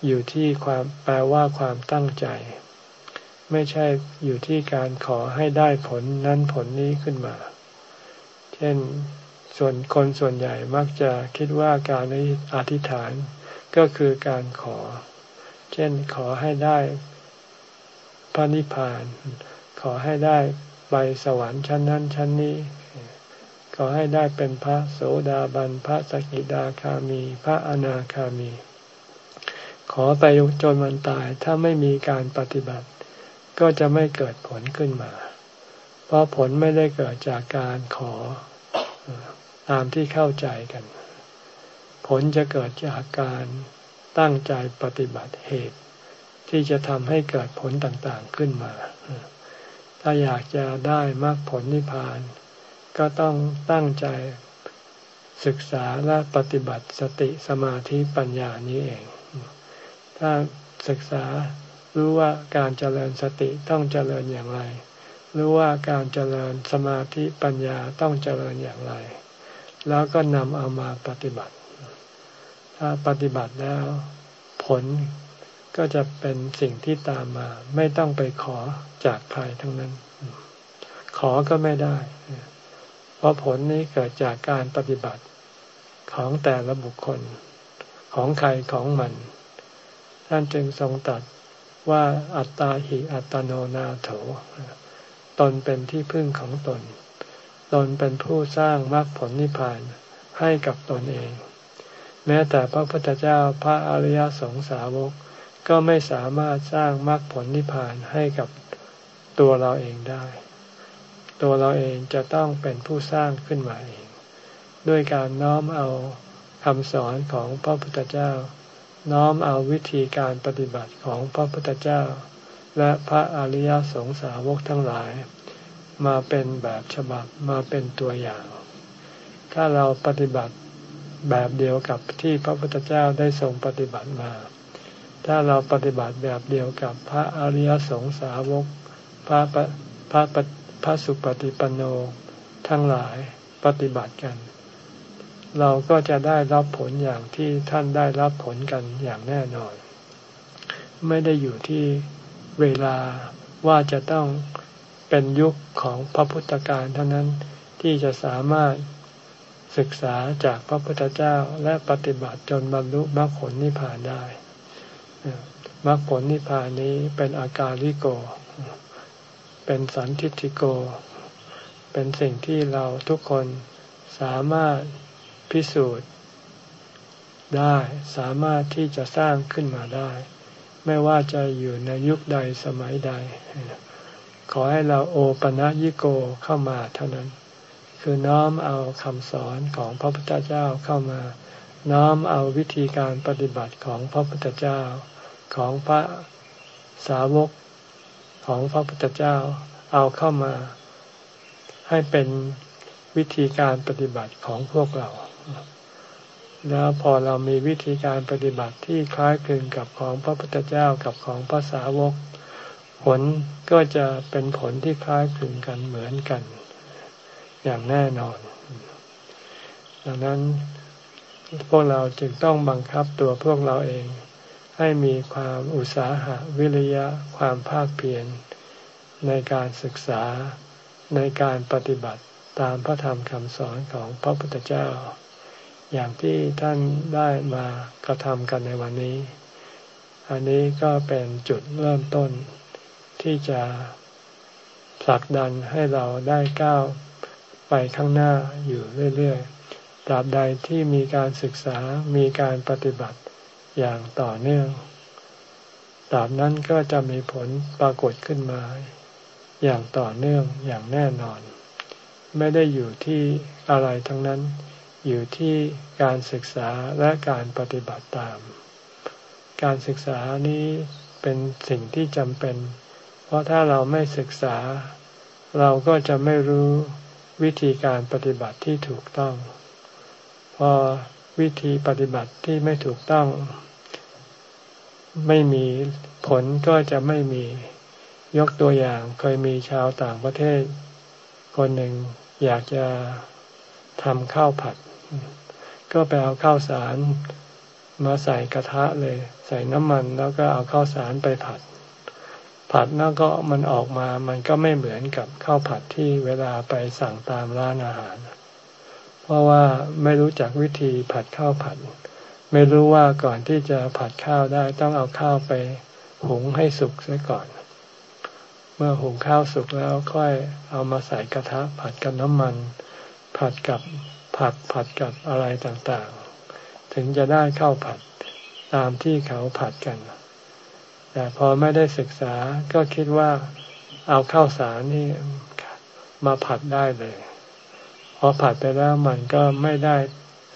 อยู่ที่ความแปลว่าความตั้งใจ ไม่ใช่อยู่ที่การขอให้ได้ผลนั้นผลนี้ขึ้นมา เช่นส่วนคนส่วนใหญ่มักจะคิดว่าการอธิษฐาน ก็คือการขอ เช่นขอให้ได้พระนิพพาน ขอให้ได้ไปสวรรค์ชั้นนั้นชั้นนี้ ขอให้ได้เป็นพระโสดาบันพระสกิดาคามี พระอนาคามี ขอไปจนวันตายถ้าไม่มีการปฏิบัติ ก็จะไม่เกิดผลขึ้นมา เพราะผลไม่ได้เกิดจากการขอตามที่เข้าใจกัน ลจะเกิดจากการตั้งใจปฏิบัติเหตุ ที่จะทำให้เกิดผลต่างๆขึ้นมา ถ้าอยากจะได้มรรคผลนิพพาน ก็ต้องตั้งใจศึกษาและปฏิบัติสติสมาธิปัญญานี้เอง ถ้าศึกษารู้ว่าการเจริญสติต้องเจริญอย่างไร รู้ว่าการเจริญสมาธิปัญญาต้องเจริญอย่างไร แล้วก็นำเอามาปฏิบัติ ถ้าปฏิบัติแล้วผลก็จะเป็นสิ่งที่ตามมา ไม่ต้องไปขอจากใครทั้งนั้น ขอก็ไม่ได้ เพราะผลนี้เกิดจากการปฏิบัติของแต่ละบุคคลของใครของมัน ท่านจึงทรงตัดว่าอัตตาหิอัตโนนาโถ ตนเป็นที่พึ่งของตน ตนเป็นผู้สร้างมรรคผลนิพพานให้กับตนเอง แม้แต่พระพุทธเจ้าพระอริยสงสาวก ก็ไม่สามารถสร้างมรรคผลนิพพานให้กับตัวเราเองได้ ตัวเราเองจะต้องเป็นผู้สร้างขึ้นมาเอง ด้วยการน้อมเอาคำสอนของพระพุทธเจ้า น้อมเอาวิธีการปฏิบัติของพระพุทธเจ้า และพระอริยสงสาวกทั้งหลาย มาเป็นแบบฉบับมาเป็นตัวอย่าง ถ้าเราปฏิบัติ แบบเดียวกับที่พระพุทธเจ้าได้ทรงปฏิบัติมา ถ้าเราปฏิบัติแบบเดียวกับพระอริยสงสาวก พระพระพระสุปฏิปันโนทั้งหลายปฏิบัติกัน เราก็จะได้รับผลอย่างที่ท่านได้รับผลกันอย่างแน่นอน ไม่ได้อยู่ที่เวลาว่าจะต้องเป็นยุคของพระพุทธการเท่านั้นที่จะสามารถ ศึกษาจากพระพุทธเจ้าและปฏิบัติจนบรรลุมรรคผลนิพพานได้มรรคผลนิพพานนี้เป็นอาการลิโก เป็นสันทิฏฐิโก เป็นสิ่งที่เราทุกคนสามารถพิสูจน์ได้สามารถที่จะสร้างขึ้นมาได้ ไม่ว่าจะอยู่ในยุคใดสมัยใด ขอให้เราโอปะยิโกเข้ามาเท่านั้น คือน้อมเอาคำสอนของพระพุทธเจ้าเข้ามา น้อมเอาวิธีการปฏิบัติของพระพุทธเจ้าของพระสาวกของพระพุทธเจ้าเอาเข้ามา ให้เป็นวิธีการปฏิบัติของพวกเรา แล้วพอเรามีวิธีการปฏิบัติที่คล้ายคลึงกับของพระพุทธเจ้ากับของพระสาวก ผลก็จะเป็นผลที่คล้ายคลึงกันเหมือนกัน อย่างแน่นอน ดังนั้นพวกเราจึงต้องบังคับตัวพวกเราเอง ให้มีความอุตสาหะวิริยะความภาคเพียรในการศึกษาในการปฏิบัติตามพระธรรมคำสอนของพระพุทธเจ้า อย่างที่ท่านได้มากระทำกันในวันนี้ อันนี้ก็เป็นจุดเริ่มต้นที่จะผลักดันให้เราได้ก้าว ไปข้างหน้าอยู่เรื่อยๆ ตราบใดที่มีการศึกษา มีการปฏิบัติอย่างต่อเนื่อง ตราบนั้นก็จะมีผลปรากฏขึ้นมา อย่างต่อเนื่องอย่างแน่นอน ไม่ได้อยู่ที่อะไรทั้งนั้น อยู่ที่การศึกษาและการปฏิบัติตาม การศึกษานี้เป็นสิ่งที่จำเป็น เพราะถ้าเราไม่ศึกษา เราก็จะไม่รู้ วิธีการปฏิบัติที่ถูกต้อง พอวิธีปฏิบัติที่ไม่ถูกต้อง ไม่มีผลก็จะไม่มียกตัวอย่างเคยมีชาวต่างประเทศ คนหนึ่งอยากจะทำข้าวผัด ก็ไปเอาข้าวสารมาใส่กระทะเลย ใส่น้ำมันแล้วก็เอาข้าวสารไปผัด ผัดแล้วก็มันออกมามันก็ไม่เหมือนกับข้าวผัดที่เวลาไปสั่งตามร้านอาหาร เพราะว่าไม่รู้จักวิธีผัดข้าวผัด ไม่รู้ว่าก่อนที่จะผัดข้าวได้ต้องเอาข้าวไปหุงให้สุกซะก่อน เมื่อหุงข้าวสุกแล้วค่อยเอามาใส่กระทะผัดกับน้ำมัน ผัดกับผักผัดกับอะไรต่างๆ ถึงจะได้ข้าวผัดตามที่เขาผัดกัน แต่พอไม่ได้ศึกษาก็คิดว่าเอาข้าวสารนี่มาผัดได้เลย พอผัดไปแล้วมันก็ไม่ได้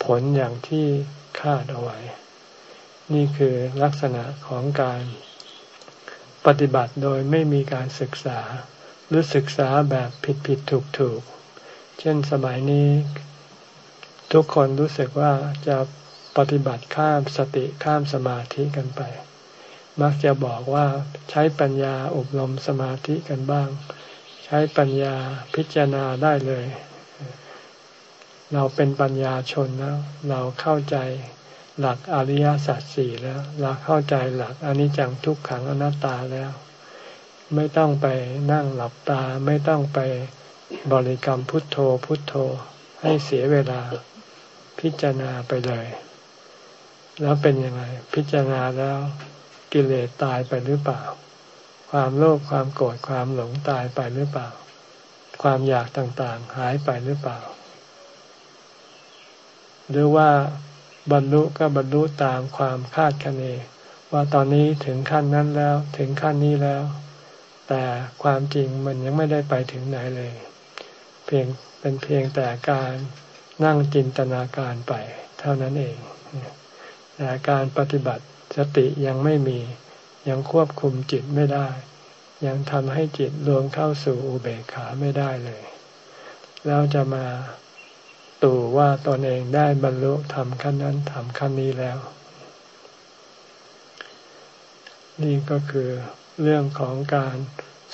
ผลอย่างที่คาดเอาไว้ นี่คือลักษณะของการปฏิบัติโดยไม่มีการศึกษา หรือศึกษาแบบผิดผิดถูกถูกเช่นสมัยนี้ ทุกคนรู้สึกว่าจะปฏิบัติข้ามสติข้ามสมาธิกันไป มักจะบอกว่าใช้ปัญญาอบรมสมาธิกันบ้าง ใช้ปัญญาพิจารณาได้เลย เราเป็นปัญญาชนแล้ว เราเข้าใจหลักอริยสัจสี่แล้ว เราเข้าใจหลักอนิจจังทุกขังอนัตตาแล้ว ไม่ต้องไปนั่งหลับตาไม่ต้องไปบริกรรมพุทโธพุทโธ ให้เสียเวลาพิจารณาไปเลย แล้วเป็นยังไงพิจารณาแล้ว กิเลสตายไปหรือเปล่า ความโลภความโกรธความหลงตายไปหรือเปล่า ความอยากต่างๆหายไปหรือเปล่า หรือว่าบรรลุก็บรรลุตามความคาดคะเน ว่าตอนนี้ถึงขั้นนั้นแล้วถึงขั้นนี้แล้ว แต่ความจริงมันยังไม่ได้ไปถึงไหนเลย เพียงเป็นเพียงแต่การนั่งจินตนาการไป เท่านั้นเองแต่การปฏิบัติ สติยังไม่มี ยังควบคุมจิตไม่ได้ ยังทำให้จิตรวมเข้าสู่อุเบกขาไม่ได้เลย แล้วจะมาตู่ว่าตนเองได้บรรลุทำขั้นนั้นทำขั้นนี้แล้ว นี่ก็คือเรื่องของการ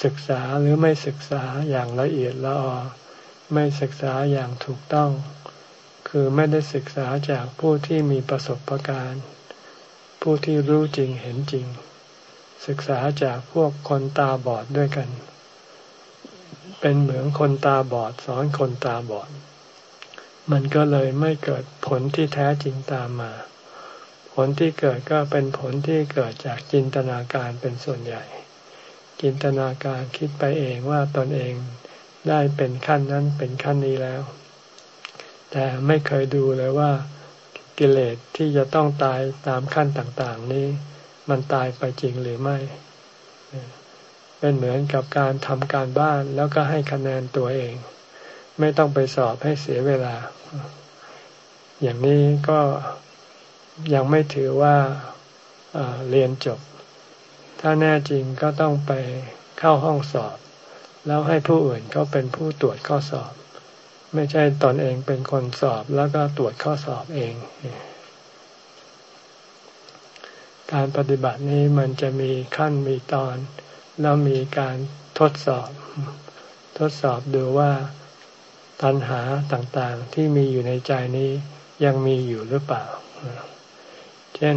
ศึกษาหรือไม่ศึกษาอย่างละเอียดละออไม่ศึกษาอย่างถูกต้อง คือไม่ได้ศึกษาจากผู้ที่มีประสบการณ์ ผู้ที่รู้จริงเห็นจริง ศึกษาจากพวกคนตาบอดด้วยกัน เป็นเหมือนคนตาบอดสอนคนตาบอด มันก็เลยไม่เกิดผลที่แท้จริงตามมา ผลที่เกิดก็เป็นผลที่เกิดจากจินตนาการเป็นส่วนใหญ่ จินตนาการคิดไปเองว่าตนเองได้เป็นขั้นนั้นเป็นขั้นนี้แล้ว แต่ไม่เคยดูเลยว่า กิเลสที่จะต้องตายตามขั้นต่างๆ นี้ มันตายไปจริงหรือไม่ เป็นเหมือนกับการทำการบ้านแล้วก็ให้คะแนนตัวเอง ไม่ต้องไปสอบให้เสียเวลา อย่างนี้ก็ยังไม่ถือว่าเรียนจบ ถ้าแน่จริงก็ต้องไปเข้าห้องสอบ แล้วให้ผู้อื่นเขาเป็นผู้ตรวจข้อสอบ ไม่ใช่ตนเองเป็นคนสอบแล้วก็ตรวจข้อสอบเอง การปฏิบัตินี้มันจะมีขั้นมีตอน แล้วมีการทดสอบ ทดสอบดูว่าตัณหาต่างๆที่มีอยู่ในใจนี้ยังมีอยู่หรือเปล่า เช่น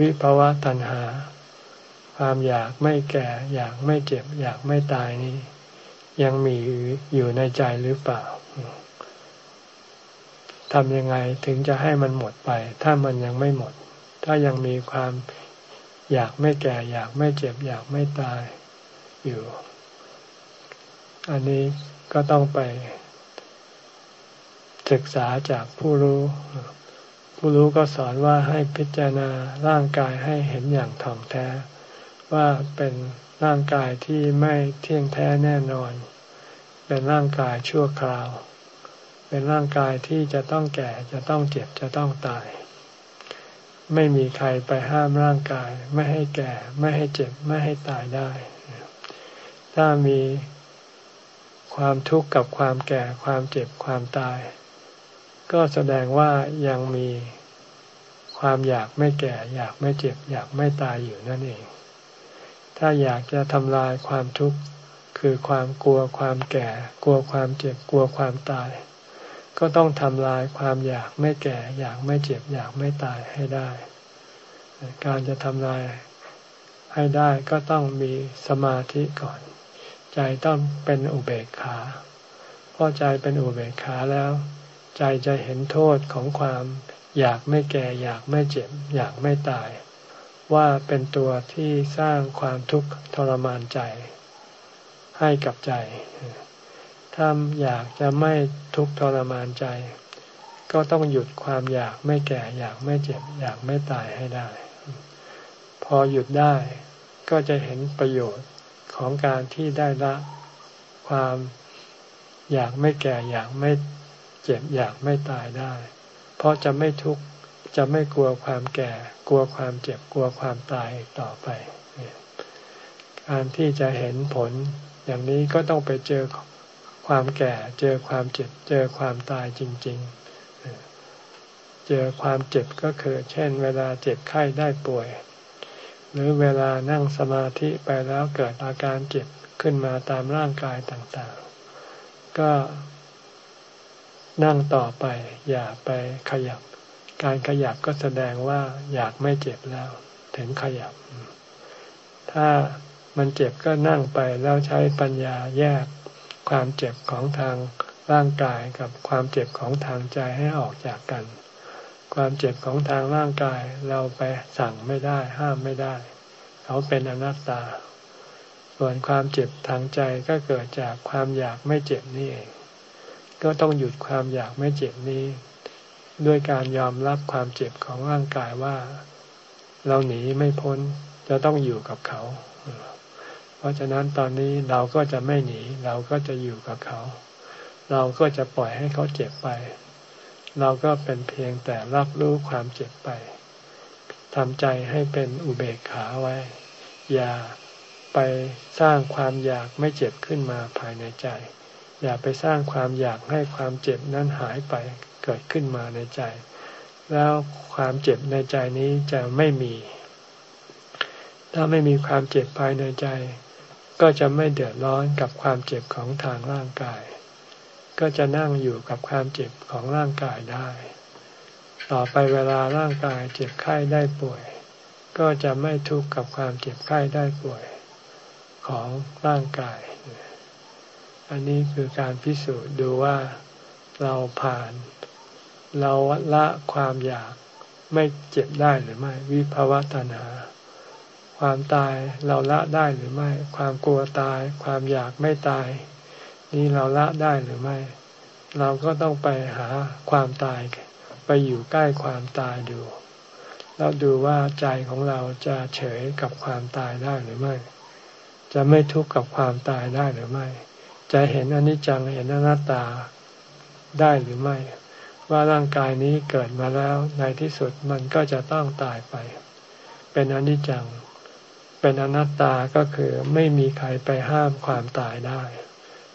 วิภาวะตัณหา ความอยากไม่แก่ อยากไม่เจ็บ อยากไม่ตายนี้ ยังมีอยู่ในใจหรือเปล่า ทำยังไงถึงจะให้มันหมดไป ถ้ามันยังไม่หมด ถ้ายังมีความอยากไม่แก่ อยากไม่เจ็บ อยากไม่ตายอยู่ อันนี้ก็ต้องไป ศึกษาจากผู้รู้ ผู้รู้ก็สอนว่าให้พิจารณาร่างกายให้เห็นอย่างถ่องแท้ ว่าเป็นร่างกายที่ไม่เที่ยงแท้แน่นอน เป็นร่างกายชั่วคราว เป็นร่างกายที่จะต้องแก่จะต้องเจ็บจะต้องตาย ไม่มีใครไปห้ามร่างกาย ไม่ให้แก่ ไม่ให้เจ็บไม่ให้ตายได้ ถ้ามีความทุกข์กับความแก่ความเจ็บความตาย ก็แสดงว่ายังมีความอยากไม่แก่ อยากไม่เจ็บ อยากไม่ตายอยู่นั่นเอง ถ้าอยากจะทำลายความทุกข์คือความกลัวความแก่ กลัวความเจ็บกลัวความตาย ก็ต้องทำลายความอยากไม่แก่ อยากไม่เจ็บ อยากไม่ตายให้ได้ การจะทำลายให้ได้ก็ต้องมีสมาธิก่อน ใจต้องเป็นอุเบกขาพอใจเป็นอุเบกขาแล้ว ใจจะเห็นโทษของความอยากไม่แก่ อยากไม่เจ็บ อยากไม่ตาย ว่าเป็นตัวที่สร้างความทุกข์ทรมานใจ ให้กับใจ ถ้าอยากจะไม่ทุกข์ทรมานใจ ก็ต้องหยุดความอยากไม่แก่ อยากไม่เจ็บ อยากไม่ตายให้ได้ พอหยุดได้ก็จะเห็นประโยชน์ของการที่ได้ละความอยากไม่แก่ อยากไม่เจ็บ อยากไม่ตายได้ เพราะจะไม่ทุกข์จะไม่กลัวความแก่ กลัวความเจ็บกลัวความตายต่อไป การที่จะเห็นผลอย่างนี้ก็ต้องไปเจอ ความแก่ เจอความเจ็บ เจอความตายจริง ๆ เจอความเจ็บก็คือ เช่น เวลาเจ็บไข้ได้ป่วย หรือเวลานั่งสมาธิไปแล้วเกิดอาการเจ็บขึ้นมาตามร่างกายต่างๆ ก็นั่งต่อไปอย่าไปขยับ การขยับก็แสดงว่าอยากไม่เจ็บแล้ว ถึงขยับ ถ้ามันเจ็บก็นั่งไปแล้วใช้ปัญญาแยก ความเจ็บของทางร่างกายกับความเจ็บของทางใจให้ออกจากกัน ความเจ็บของทางร่างกายเราไปสั่งไม่ได้ห้ามไม่ได้ เขาเป็นอนัตตา ส่วนความเจ็บทางใจก็เกิดจากความอยากไม่เจ็บนี่เอง ก็ต้องหยุดความอยากไม่เจ็บนี้ ด้วยการยอมรับความเจ็บของร่างกายว่า เราหนีไม่พ้นจะต้องอยู่กับเขา ราะฉะนั้นตอนนี้เราก็จะไม่หนี เราก็จะอยู่กับเขา เราก็จะปล่อยให้เขาเจ็บไป เราก็เป็นเพียงแต่รับรู้ความเจ็บไปทำใจให้เป็นอุเบกขาไว้ อย่าไปสร้างความอยากไม่เจ็บขึ้นมาภายในใจ อย่าไปสร้างความอยากให้ความเจ็บนั้นหายไปเกิดขึ้นมาในใจ แล้วความเจ็บในใจนี้จะไม่มี ถ้าไม่มีความเจ็บภายในใจ ก็จะไม่เดือดร้อนกับความเจ็บของทางร่างกาย ก็จะนั่งอยู่กับความเจ็บของร่างกายได้ ต่อไปเวลาร่างกายเจ็บไข้ได้ป่วย ก็จะไม่ทุกข์กับความเจ็บไข้ได้ป่วย ของร่างกาย อันนี้คือการพิสูจน์ดูว่าเราผ่าน เราละความอยากไม่เจ็บได้หรือไม่ วิภาวะตัณหา ความตายเราละได้หรือไม่ ความกลัวตาย ความอยากไม่ตาย นี่เราละได้หรือไม่ เราก็ต้องไปหาความตาย ไปอยู่ใกล้ความตายดู แล้วดูว่าใจของเราจะเฉยกับความตายได้หรือไม่ จะไม่ทุกข์กับความตายได้หรือไม่ จะเห็นอนิจจังเห็นอนัตตาได้หรือไม่ ว่าร่างกายนี้เกิดมาแล้วในที่สุดมันก็จะต้องตายไป เป็นอนิจจัง เป็นอนัตตาก็คือไม่มีใครไปห้ามความตายได้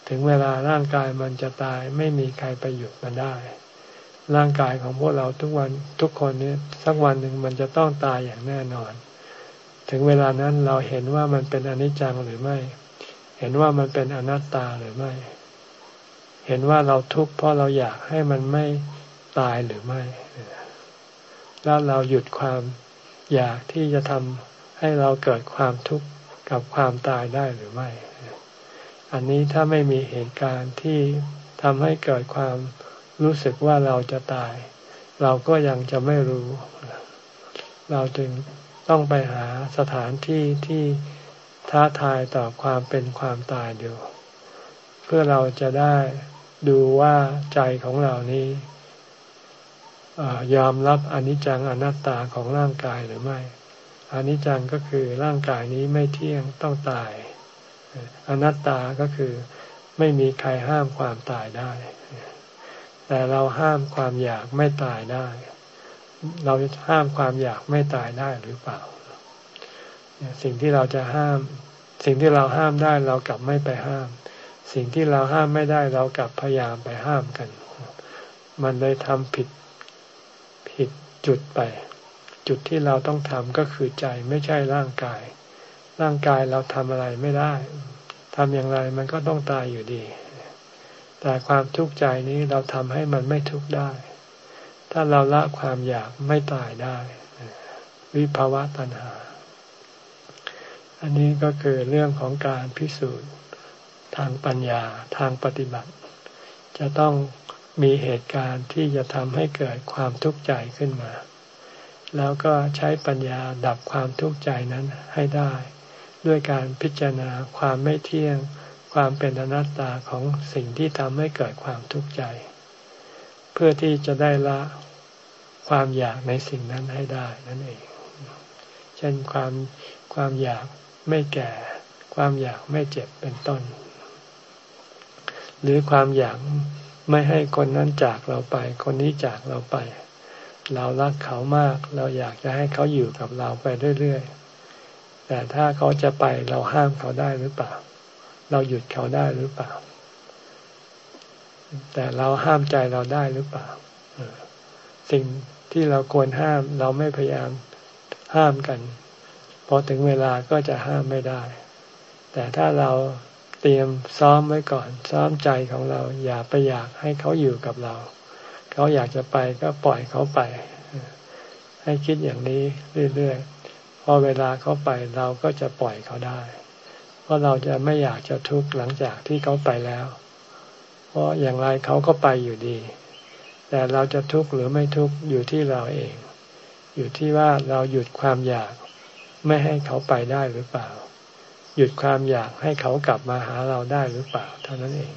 ถึงเวลาร่างกายมันจะตายไม่มีใครไปหยุดมันได้ ร่างกายของพวกเราทุกวันทุกคนนี้สักวันหนึ่งมันจะต้องตายอย่างแน่นอน ถึงเวลานั้นเราเห็นว่ามันเป็นอนิจจังหรือไม่ เห็นว่ามันเป็นอนัตตาหรือไม่ เห็นว่าเราทุกข์เพราะเราอยากให้มันไม่ตายหรือไม่ แล้วเราหยุดความอยากที่จะทำ ให้เราเกิดความทุกข์กับความตายได้หรือไม่ อันนี้ถ้าไม่มีเหตุการณ์ที่ทำให้เกิดความรู้สึกว่าเราจะตาย เราก็ยังจะไม่รู้ เราจึงต้องไปหาสถานที่ที่ท้าทายต่อความเป็นความตายดูเพื่อเราจะได้ดูว่าใจของเรานี้ยอมรับอนิจจังอนัตตาของร่างกายหรือไม่ อนิจจังก็คือร่างกายนี้ไม่เที่ยงต้องตาย อนัตตาก็คือไม่มีใครห้ามความตายได้ แต่เราห้ามความอยากไม่ตายได้ เราห้ามความอยากไม่ตายได้หรือเปล่า สิ่งที่เราจะห้าม สิ่งที่เราห้ามได้เรากลับไม่ไปห้าม สิ่งที่เราห้ามไม่ได้เรากลับพยายามไปห้ามกัน มันเลยทำผิดผิดจุดไป จุดที่เราต้องทำก็คือใจไม่ใช่ร่างกาย ร่างกายเราทำอะไรไม่ได้ทำอย่างไรมันก็ต้องตายอยู่ดี แต่ความทุกข์ใจนี้เราทำให้มันไม่ทุกข์ได้ ถ้าเราละความอยากไม่ตายได้ วิภาวะตัณหา อันนี้ก็คือเรื่องของการพิสูจน์ทางปัญญาทางปฏิบัติ จะต้องมีเหตุการณ์ที่จะทำให้เกิดความทุกข์ใจขึ้นมา แล้วก็ใช้ปัญญาดับความทุกข์ใจนั้นให้ได้ ด้วยการพิจารณาความไม่เที่ยง ความเป็นอนัตตาของสิ่งที่ทำให้เกิดความทุกข์ใจ เพื่อที่จะได้ละความอยากในสิ่งนั้นให้ได้นั่นเอง เช่นความความอยากไม่แก่ ความอยากไม่เจ็บเป็นต้น หรือความอยากไม่ให้คนนั้นจากเราไป คนนี้จากเราไป เรารักเขามาก เราอยากจะให้เขาอยู่กับเราไปเรื่อยๆ แต่ถ้าเขาจะไปเราห้ามเขาได้หรือเปล่า เราหยุดเขาได้หรือเปล่า แต่เราห้ามใจเราได้หรือเปล่า สิ่งที่เราควรห้ามเราไม่พยายามห้ามกัน พอถึงเวลาก็จะห้ามไม่ได้ แต่ถ้าเราเตรียมซ้อมไว้ก่อน ซ้อมใจของเราอย่าไปอยากให้เขาอยู่กับเรา เขาอยากจะไปก็ปล่อยเขาไป ให้คิดอย่างนี้เรื่อยๆพอเวลาเขาไปเราก็จะปล่อยเขาได้ เพราะเราจะไม่อยากจะทุกข์หลังจากที่เขาไปแล้ว เพราะอย่างไรเขาก็ไปอยู่ดี แต่เราจะทุกข์หรือไม่ทุกข์อยู่ที่เราเอง อยู่ที่ว่าเราหยุดความอยากไม่ให้เขาไปได้หรือเปล่า หยุดความอยากให้เขากลับมาหาเราได้หรือเปล่า เท่านั้นเอง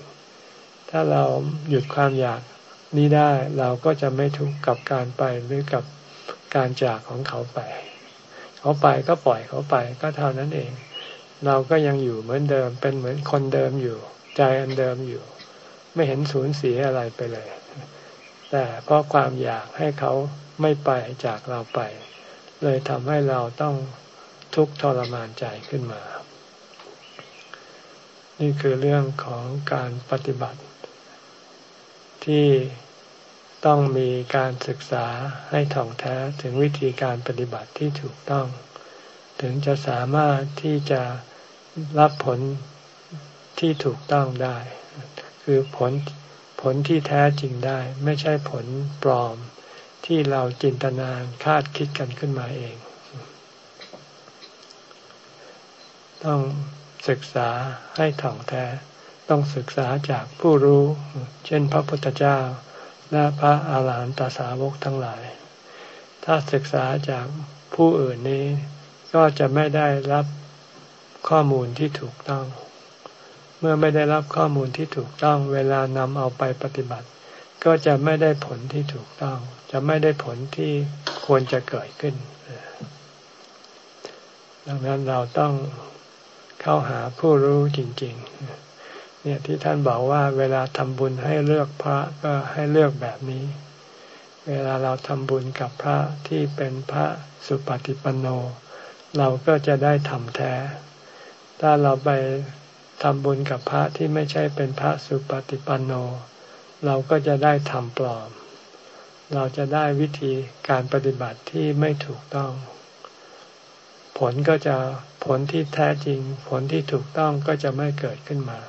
ถ้าเราหยุดความอยาก นี้ได้เราก็จะไม่ทุกข์กับการไปหรือกับการจากของเขาไป เขาไปก็ปล่อยเขาไปก็เท่านั้นเอง เราก็ยังอยู่เหมือนเดิมเป็นเหมือนคนเดิมอยู่ ใจอันเดิมอยู่ ไม่เห็นสูญเสียอะไรไปเลยแแต่เพราะความอยากให้เขาไม่ไปจากเราไป เลยทำให้เราต้องทุกข์ทรมานใจขึ้นมา นี่คือเรื่องของการปฏิบัติที่ ต้องมีการศึกษาให้ถ่องแท้ถึงวิธีการปฏิบัติที่ถูกต้อง ถึงจะสามารถที่จะรับผลที่ถูกต้องได้ คือผลผลที่แท้จริงได้ ไม่ใช่ผลปลอมที่เราจินตนาคาดคิดกันขึ้นมาเอง ต้องศึกษาให้ถ่องแท้ ต้องศึกษาจากผู้รู้ เช่นพระพุทธเจ้า และพระอาหารหันตสาวกทั้งหลาย ถ้าศึกษาจากผู้อื่นนี้ก็จะไม่ได้รับข้อมูลที่ถูกต้อง เมื่อไม่ได้รับข้อมูลที่ถูกต้อง เวลานำเอาไปปฏิบัติ ก็จะไม่ได้ผลที่ถูกต้อง จะไม่ได้ผลที่ควรจะเกิดขึ้น ดังนั้นเราต้องเข้าหาผู้รู้จริง ๆ เนี่ยที่ท่านบอกว่าเวลาทำบุญให้เลือกพระก็ให้เลือกแบบนี้ เวลาเราทำบุญกับพระที่เป็นพระสุปฏิปันโน เราก็จะได้ทำแท้ ถ้าเราไปทำบุญกับพระที่ไม่ใช่เป็นพระสุปฏิปันโน เราก็จะได้ทำปลอม เราจะได้วิธีการปฏิบัติที่ไม่ถูกต้อง ผลก็จะผลที่แท้จริง ผลที่ถูกต้องก็จะไม่เกิดขึ้นมา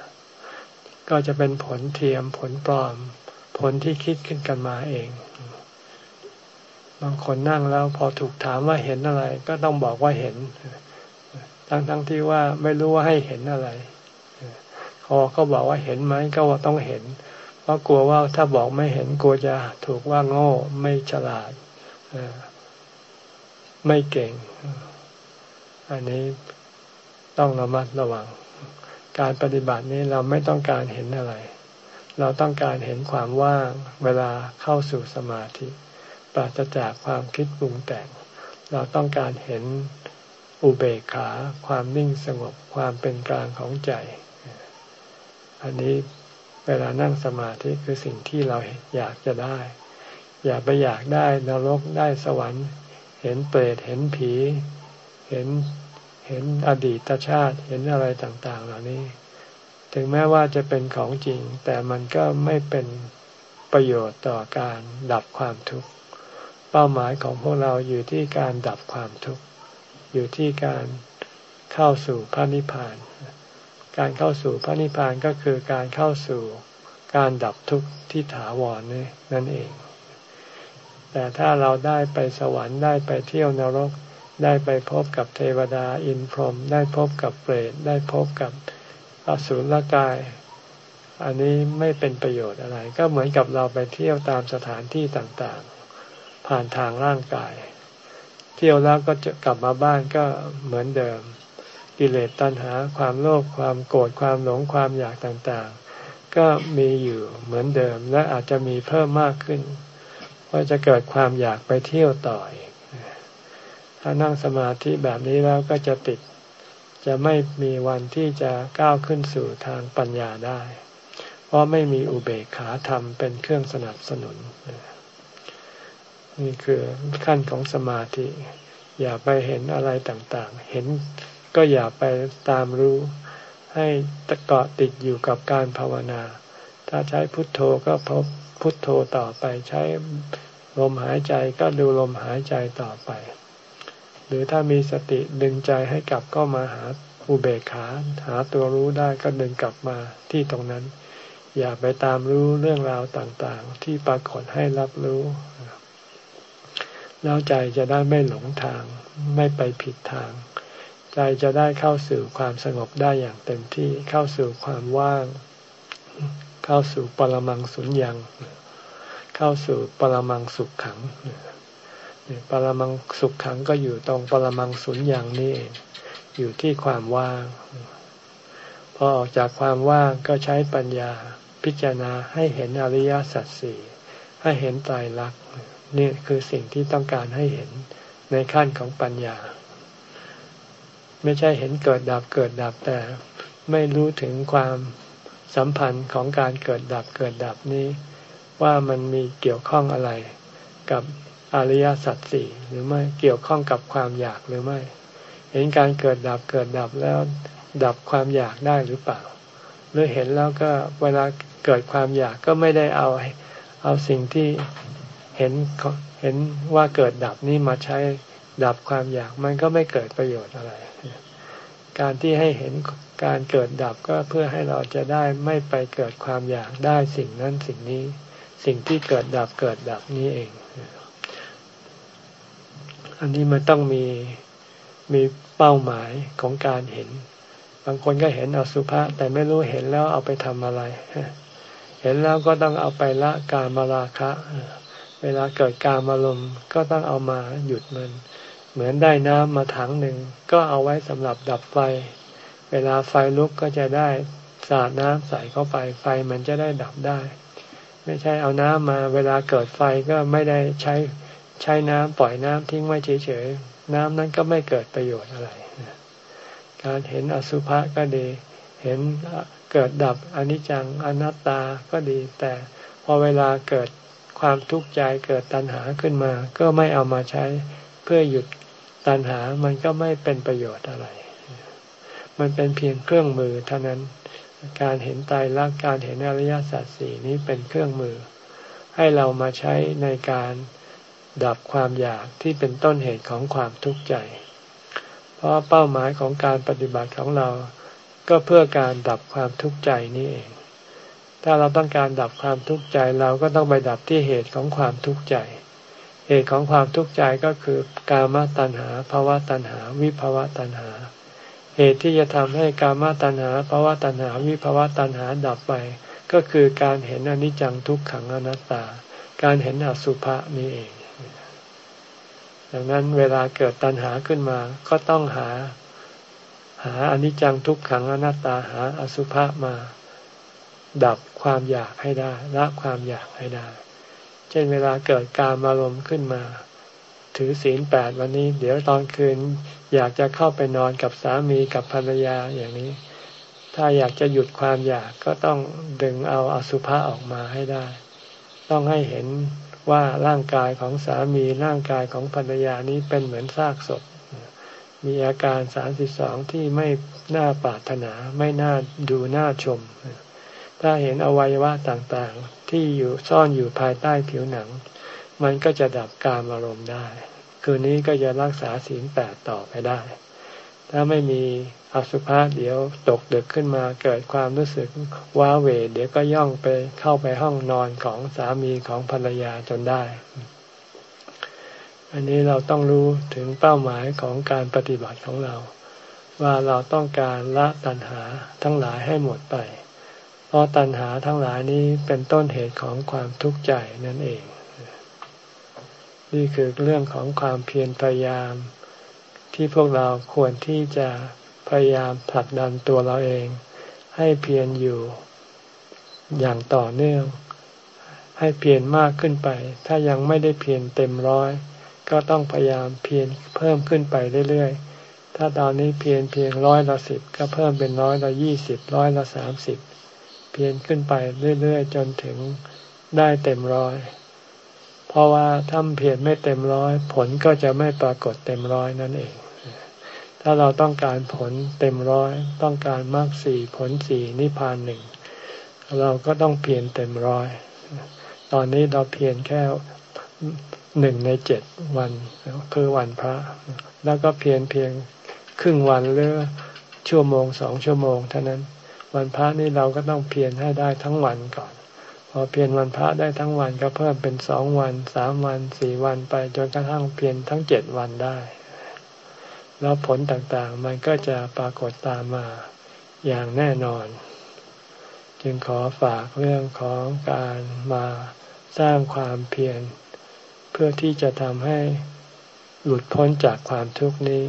ก็จะเป็นผลเทียมผลปลอม ผลที่คิดขึ้นกันมาเอง บางคนนั่งแล้วพอถูกถามว่าเห็นอะไร ก็ต้องบอกว่าเห็น ทั้งทั้งที่ว่าไม่รู้ว่าให้เห็นอะไรพอเขาบอกว่าเห็นไหมก็ว่าต้องเห็น เพราะกลัวว่าถ้าบอกไม่เห็นกลัวจะถูกว่าโง่ไม่ฉลาดไม่เก่ง อันนี้ต้องระมัดระวัง การปฏิบัตินี้เราไม่ต้องการเห็นอะไร เราต้องการเห็นความว่างเวลาเข้าสู่สมาธิ ปราศจากความคิดปรุงแต่ง เราต้องการเห็นอุเบกขา ความนิ่งสงบความเป็นกลางของใจ อันนี้เวลานั่งสมาธิคือสิ่งที่เราอยากจะได้ อย่าไปอยากได้นรกได้สวรรค์ เห็นเปรตเห็นผี เห็น เห็นอดีตชาติเห็นอะไรต่าง ๆ เหล่านี้ ถึงแม้ว่าจะเป็นของจริง แต่มันก็ไม่เป็นประโยชน์ต่อการดับความทุกข์เป้าหมายของพวกเราอยู่ที่การดับความทุกข์อยู่ที่การเข้าสู่พระนิพพาน การเข้าสู่พระนิพพานก็คือการเข้าสู่การดับทุกข์ที่ถาวรนี่นั่นเอง แต่ถ้าเราได้ไปสวรรค์ได้ไปเที่ยวนรก ได้ไปพบกับเทวดาอินพรหมได้พบกับเปรตได้พบกับอสุรกาย อันนี้ไม่เป็นประโยชน์อะไร ก็เหมือนกับเราไปเที่ยวตามสถานที่ต่างๆ ผ่านทางร่างกาย เที่ยวแล้วก็จะกลับมาบ้านก็เหมือนเดิม กิเลสตัณหาความโลภความโกรธความหลงความอยากต่างๆ ก็มีอยู่เหมือนเดิมและอาจจะมีเพิ่มมากขึ้นเพราะจะเกิดความอยากไปเที่ยวต่ออีก ถ้านั่งสมาธิแบบนี้แล้วก็จะติด จะไม่มีวันที่จะก้าวขึ้นสู่ทางปัญญาได้ เพราะไม่มีอุเบกขาธรรมเป็นเครื่องสนับสนุน นี่คือขั้นของสมาธิ อย่าไปเห็นอะไรต่างๆ เห็นก็อย่าไปตามรู้ ให้ตะเกาะติดอยู่กับการภาวนา ถ้าใช้พุทโธก็พบพุทโธต่อไปใช้ลมหายใจก็ดูลมหายใจต่อไป หรือถ้ามีสติดึงใจให้กลับก็มาหาอุเบกขาหาตัวรู้ได้ก็ดึงกลับมาที่ตรงนั้น อย่าไปตามรู้เรื่องราวต่างๆ ที่ปรากฏให้รับรู้ แล้วใจจะได้ไม่หลงทาง ไม่ไปผิดทาง ใจจะได้เข้าสู่ความสงบได้อย่างเต็มที่เข้าสู่ความว่าง เข้าสู่ปรมังสุญญ์เข้าสู่ปรมังสุขขัง ปรมังสุขขังก็อยู่ตรงปรมังสุญญ์นี่เอง อยู่ที่ความว่าง พอออกจากความว่างก็ใช้ปัญญาพิจารณาให้เห็นอริยสัจสี่ให้เห็นไตรลักษณ์นี่คือสิ่งที่ต้องการให้เห็นในขั้นของปัญญา ไม่ใช่เห็นเกิดดับเกิดดับแต่ไม่รู้ถึงความสัมพันธ์ของการเกิดดับเกิดดับนี้ ว่ามันมีเกี่ยวข้องอะไรกับ อริยสัจสี่หรือไม่เกี่ยวข้องกับความอยากหรือไม่ เห็นการเกิดดับเกิดดับแล้วดับความอยากได้หรือเปล่า หรือเห็นแล้วก็เวลาเกิดความอยากก็ไม่ได้เอาเอาสิ่งที่เห็นเห็นว่าเกิดดับนี่มาใช้ดับความอยากมันก็ไม่เกิดประโยชน์อะไร การที่ให้เห็นการเกิดดับก็เพื่อให้เราจะได้ไม่ไปเกิดความอยากได้สิ่งนั้นสิ่งนี้ สิ่งที่เกิดดับเกิดดับนี้เอง อันนี้มันต้องมีมีเป้าหมายของการเห็น บางคนก็เห็นอสุภะแต่ไม่รู้เห็นแล้วเอาไปทำอะไร เห็นแล้วก็ต้องเอาไปละกามาราคะ เวลาเกิดการมาลมก็ต้องเอามาหยุดมัน เหมือนได้น้ำมาถังหนึ่งก็เอาไว้สำหรับดับไฟ เวลาไฟลุกก็จะได้สาดน้ำใส่เข้าไปไฟมันจะได้ดับได้ ไม่ใช่เอาน้ำมา เวลาเกิดไฟก็ไม่ได้ใช้ ใช้น้ำปล่อยน้ำทิ้งไว้เฉยๆน้ำนั้นก็ไม่เกิดประโยชน์อะไร การเห็นอสุภะก็ดี เห็นเกิดดับอนิจจังอนัตตาก็ดี แต่พอเวลาเกิดความทุกข์ใจเกิดตัณหาขึ้นมา ก็ไม่เอามาใช้เพื่อหยุดตัณหามันก็ไม่เป็นประโยชน์อะไร มันเป็นเพียงเครื่องมือเท่านั้น การเห็นตายรักการเห็นอริยสัจสี่นี้เป็นเครื่องมือ ให้เรามาใช้ในการ ดับความอยากที่เป็นต้นเหตุของความทุกข์ใจ เพราะเป้าหมายของการปฏิบัติของเรา ก็เพื่อการดับความทุกข์ใจนี้เอง ถ้าเราต้องการดับความทุกข์ใจเราก็ต้องไปดับที่เหตุของความทุกข์ใจ เหตุของความทุกข์ใจก็คือกามตัณหาภาวะตัณหา วิภาวะตัณหา เหตุที่จะทำให้กามตัณหาภาวะตัณหา วิภาวะตัณหาดับไป ก็คือการเห็นอนิจจังทุกขังอนัตตา การเห็นอสุภะนี้เอง ดังนั้นเวลาเกิดตัณหาขึ้นมา ก็ต้องหา หาอนิจจังทุกขังอนัตตาหาอสุภะมา ดับความอยากให้ได้ละความอยากให้ได้ เช่นเวลาเกิดการอารมณ์ขึ้นมา ถือศีลแปดวันนี้ เดี๋ยวตอนคืน อยากจะเข้าไปนอนกับสามีกับภรรยาอย่างนี้ ถ้าอยากจะหยุดความอยากก็ต้องดึงเอาอสุภะออกมาให้ได้ ต้องให้เห็น ว่าร่างกายของสามีร่างกายของภรรยานี้เป็นเหมือนซากศพ มีอาการสามสิบสองที่ไม่น่าปรารถนาไม่น่าดูน่าชม ถ้าเห็นอวัยวะต่างๆ ที่อยู่ซ่อนอยู่ภายใต้ผิวหนัง มันก็จะดับการอารมณ์ได้ คืนนี้ก็จะรักษาศีลแปดต่อไปได้ ถ้าไม่มี อสุภะเดี๋ยวตกดึกขึ้นมาเกิดความรู้สึกว้าเหวเดี๋ยวก็ย่องไปเข้าไปห้องนอนของสามีของภรรยาจนได้ อันนี้เราต้องรู้ถึงเป้าหมายของการปฏิบัติของเรา ว่าเราต้องการละตัณหาทั้งหลายให้หมดไป เพราะตัณหาทั้งหลายนี้เป็นต้นเหตุของความทุกข์ใจนั่นเอง นี่คือเรื่องของความเพียรพยายามที่พวกเราควรที่จะ พยายามผลักดันตัวเราเอง ให้เพียรอยู่อย่างต่อเนื่อง ให้เพียรมากขึ้นไป ถ้ายังไม่ได้เพียรเต็มร้อย ก็ต้องพยายามเพียรเพิ่มขึ้นไปเรื่อยๆ ถ้าตอนนี้เพียรเพียงร้อยละสิบก็เพิ่มเป็นร้อยละยี่สิบร้อยละสามสิบเพียรขึ้นไปเรื่อยๆ จนถึงได้เต็มร้อย เพราะว่าถ้าเพียรไม่เต็มร้อย ผลก็จะไม่ปรากฏเต็มร้อยนั่นเอง ถ้าเราต้องการผลเต็มร้อย ต้องการมากสี่ผลสี่นิพพานหนึ่งเราก็ต้องเพียรเต็มร้อย ตอนนี้เราเพียรแค่หนึ่งในเจ็ดวันคือวันพระ แล้วก็เพียรเพียงครึ่งวันหรือชั่วโมงสองชั่วโมงเท่านั้น วันพระนี่เราก็ต้องเพียรให้ได้ทั้งวันก่อน พอเพียรวันพระได้ทั้งวันก็เพิ่มเป็นสองวันสามวันสี่วันไปจนกระทั่งเพียรทั้งเจ็ดวันได้ แล้วผลต่างๆ มันก็จะปรากฏตามมาอย่างแน่นอน จึงขอฝากเรื่องของการมาสร้างความเพียรเพื่อที่จะทำให้หลุดพ้นจากความทุกข์นี้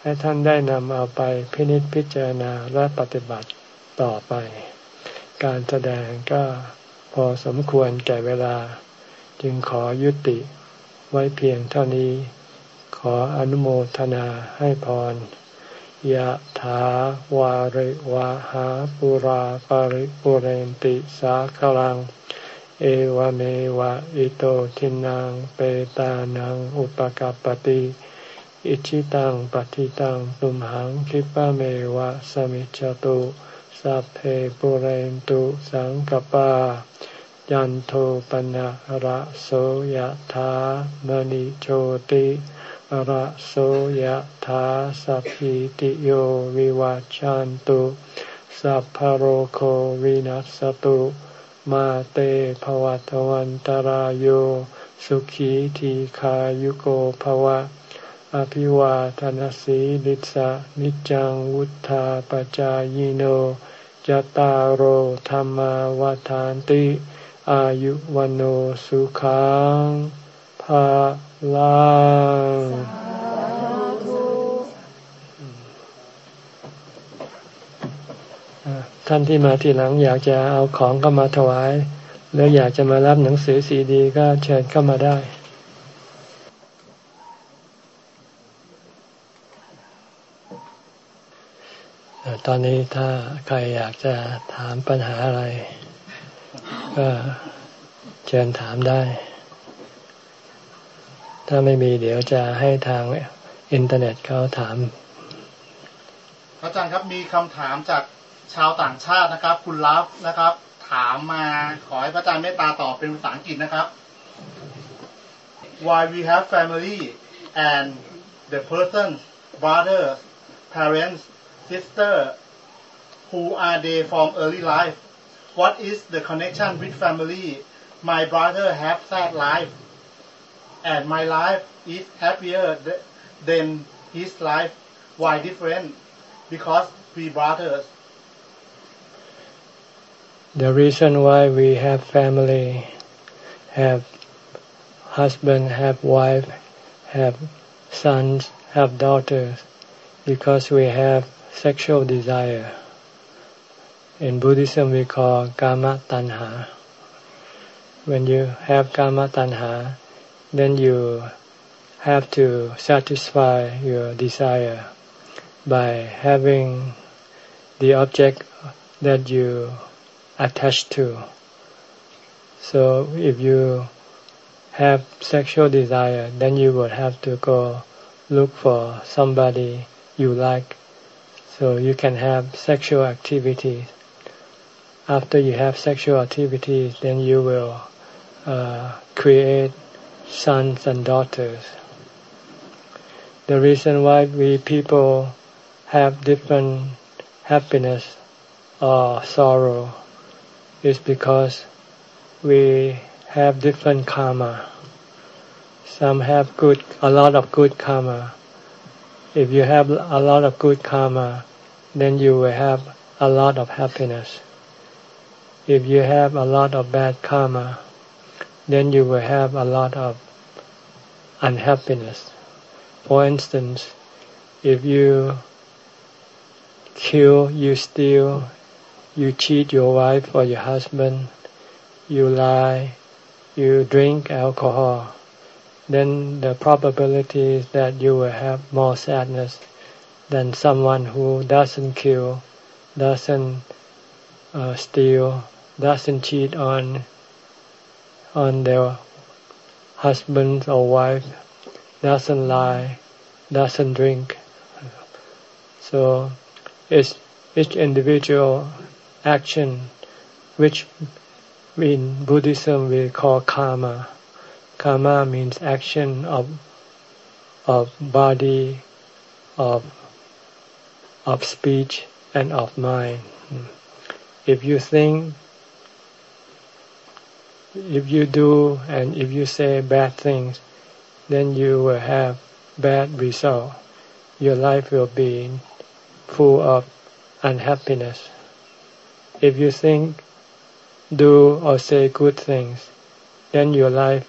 ให้ท่านได้นำเอาไปพินิจพิจารณาและปฏิบัติต่อไป การแสดงก็พอสมควรแก่เวลา จึงขอยุติไว้เพียงเท่านี้ ขออนุโมทนาให้พรยะถาวาริวาหาปุราปาริปุเรนติสาคลัง เอวเมวะอิโตทินังเปตานังอุปกัปติอิชิตังปฏิตังตุมหังคิปะเมวะสมิจจตุสัพเพปุเรนตุสังกปา ยันโทปนะระโสยธามณิโชติ ระโสยธาสัพพิติโยวิวัจจันตุ สัพพโรโควินัสตุ มาเตภวัตวันตารโยสุขีทีขายุโกภวะ อภิวาทนสีลิสะนิจังวุธาปจายโนจตารโหธรรมวาทานติ อายุวันโอสุขังภา ลังท่านที่มาทีหลังอยากจะเอาของก็มาถวาย หรืออยากจะมารับหนังสือซีดี ก็เชิญเข้ามาได้ตอนนี้ถ้าใครอยากจะถามปัญหาอะไร ก็เชิญถามได้ ถ้าไม่มีเดี๋ยวจะให้ทางอินเทอร์เน็ตเขาถามอาจารย์ครับมีคำถามจากชาวต่างชาตินะครับ คุณลัฟนะครับ ถามมาขอให้พระอาจารย์เมตตาตอบเป็นภาษาอังกฤษนะครับ Why we have family and the person brothers parents sister who are they from early life what is the connection with family my brother have sad life and my life is happier than his life why different because we brothers the reason why we have family, have husband, have wife, have sons, have daughters, because we have sexual desire. In Buddhism we call kama tanha. When you have kama tanha, then you have to satisfy your desire by having the object that you attach to. So if you have sexual desire, then you would have to go look for somebody you like so you can have sexual activities. After you have sexual activities, then you will uh, create sons and daughters. The reason why we people have different happiness or sorrow is because we have different karma. Some have good, a lot of good karma. If you have a lot of good karma, then you will have a lot of happiness. If you have a lot of bad karma, then you will have a lot of unhappiness. For instance, if you kill, you steal, you cheat your wife or your husband, you lie, you drink alcohol, then the probability is that you will have more sadness than someone who doesn't kill, doesn't uh, steal, doesn't cheat on on their husband or wife, doesn't lie, doesn't drink. So it's each individual action, which in Buddhism we call karma. Karma means action of of body, of of speech, and of mind. If you think, if you do, and if you say bad things, then you will have bad result. Your life will be full of unhappiness. If you think, do or say good things, then your life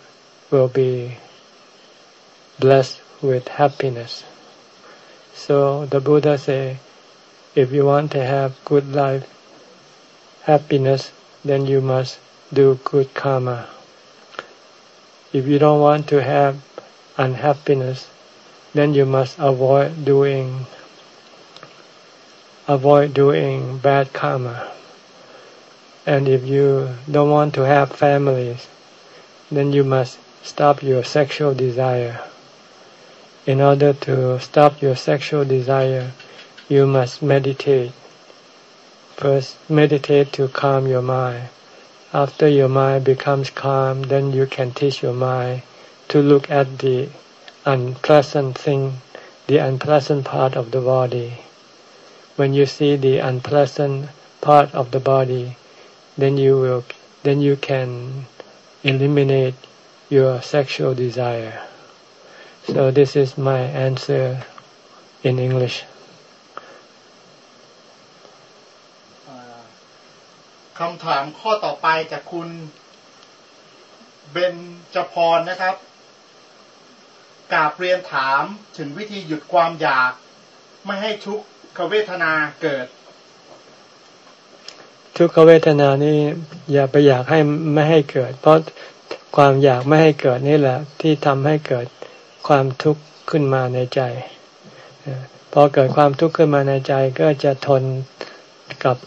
will be blessed with happiness. So the Buddha say, if you want to have good life, happiness, then you must do good karma. If you don't want to have unhappiness, then you must avoid doing avoid doing bad karma And if you don't want to have families, then you must stop your sexual desire. In order to stop your sexual desire, you must meditate. First, meditate to calm your mind. After your mind becomes calm, then you can teach your mind to look at the unpleasant thing, the unpleasant part of the body. When you see the unpleasant part of the body, then you will, then you can eliminate your sexual desire. So this is my answer in English. คำถามข้อต่อไปจากคุณเบนจพรนะครับกาบเรียนถามถึงวิธีหยุดความอยาก ไม่ให้ทุกขเวทนาเกิด ทุกขเวทนานี่อย่าไปอยากให้ไม่ให้เกิด เพราะความอยากไม่ให้เกิดนี่แหละ ที่ทำให้เกิดความทุกข์ขึ้นมาในใจพอเกิดความทุกข์ขึ้นมาในใจก็จะทนกับ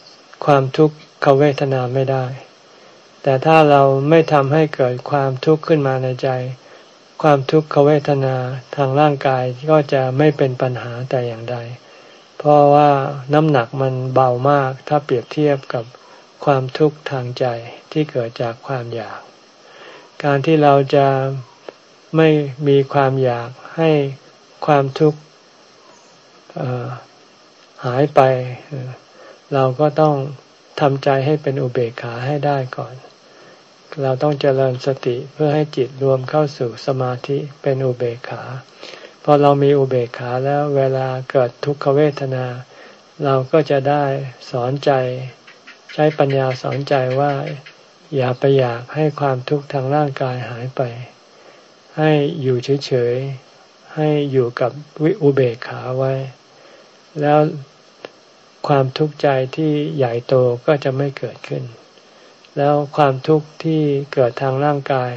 ความทุกข์ ขเวทนาไม่ได้ แต่ถ้าเราไม่ทำให้เกิดความทุกข์ขึ้นมาในใจ ความทุกขเวทนาทางร่างกายก็จะไม่เป็นปัญหาแต่อย่างใด เพราะว่าน้ำหนักมันเบามากถ้าเปรียบเทียบกับความทุกข์ทางใจที่เกิดจากความอยาก การที่เราจะไม่มีความอยากให้ความทุกข์หายไป เราก็ต้อง ทำใจให้เป็นอุเบกขาให้ได้ก่อน เราต้องเจริญสติเพื่อให้จิตรวมเข้าสู่สมาธิเป็นอุเบกขา พอเรามีอุเบกขาแล้วเวลาเกิดทุกขเวทนา เราก็จะได้สอนใจ ใช้ปัญญาสอนใจว่า อย่าไปอยากให้ความทุกข์ทางร่างกายหายไป ให้อยู่เฉยๆให้อยู่กับวิอุเบกขาไว้ แล้ว ความทุกข์ใจที่ใหญ่โตก็จะไม่เกิดขึ้น แล้วความทุกข์ที่เกิดทางร่างกาย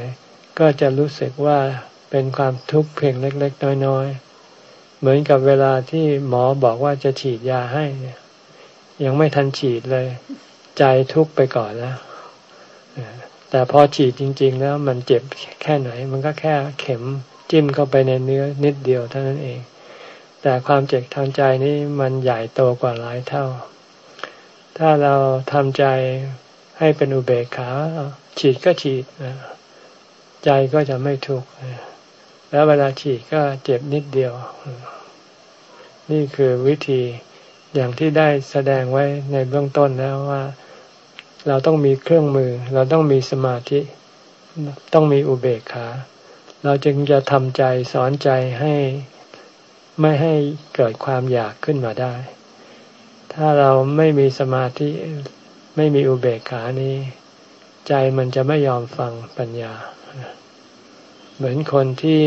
ก็จะรู้สึกว่าเป็นความทุกข์เพียงเล็ก ๆ น้อยๆ เหมือนกับเวลาที่หมอบอกว่าจะฉีดยาให้เนี่ย ยังไม่ทันฉีดเลย ใจทุกข์ไปก่อนแล้วแต่พอฉีดจริง ๆ แล้วมันเจ็บแค่ไหน มันก็แค่เข็มจิ้มเข้าไปในเนื้อนิดเดียวเท่านั้นเอง แต่ความเจ็บทางใจนี้มันใหญ่โตกว่าหลายเท่า ถ้าเราทำใจให้เป็นอุเบกขา ฉีดก็ฉีดใจก็จะไม่ทุกข์แล้วเวลาฉีดก็เจ็บนิดเดียว นี่คือวิธีอย่างที่ได้แสดงไว้ในเบื้องต้นแล้วว่า เราต้องมีเครื่องมือ เราต้องมีสมาธิ ต้องมีอุเบกขา เราจึงจะทำใจสอนใจให้ ไม่ให้เกิดความอยากขึ้นมาได้ ถ้าเราไม่มีสมาธิไม่มีอุเบกขานี้ ใจมันจะไม่ยอมฟังปัญญา เหมือนคนที่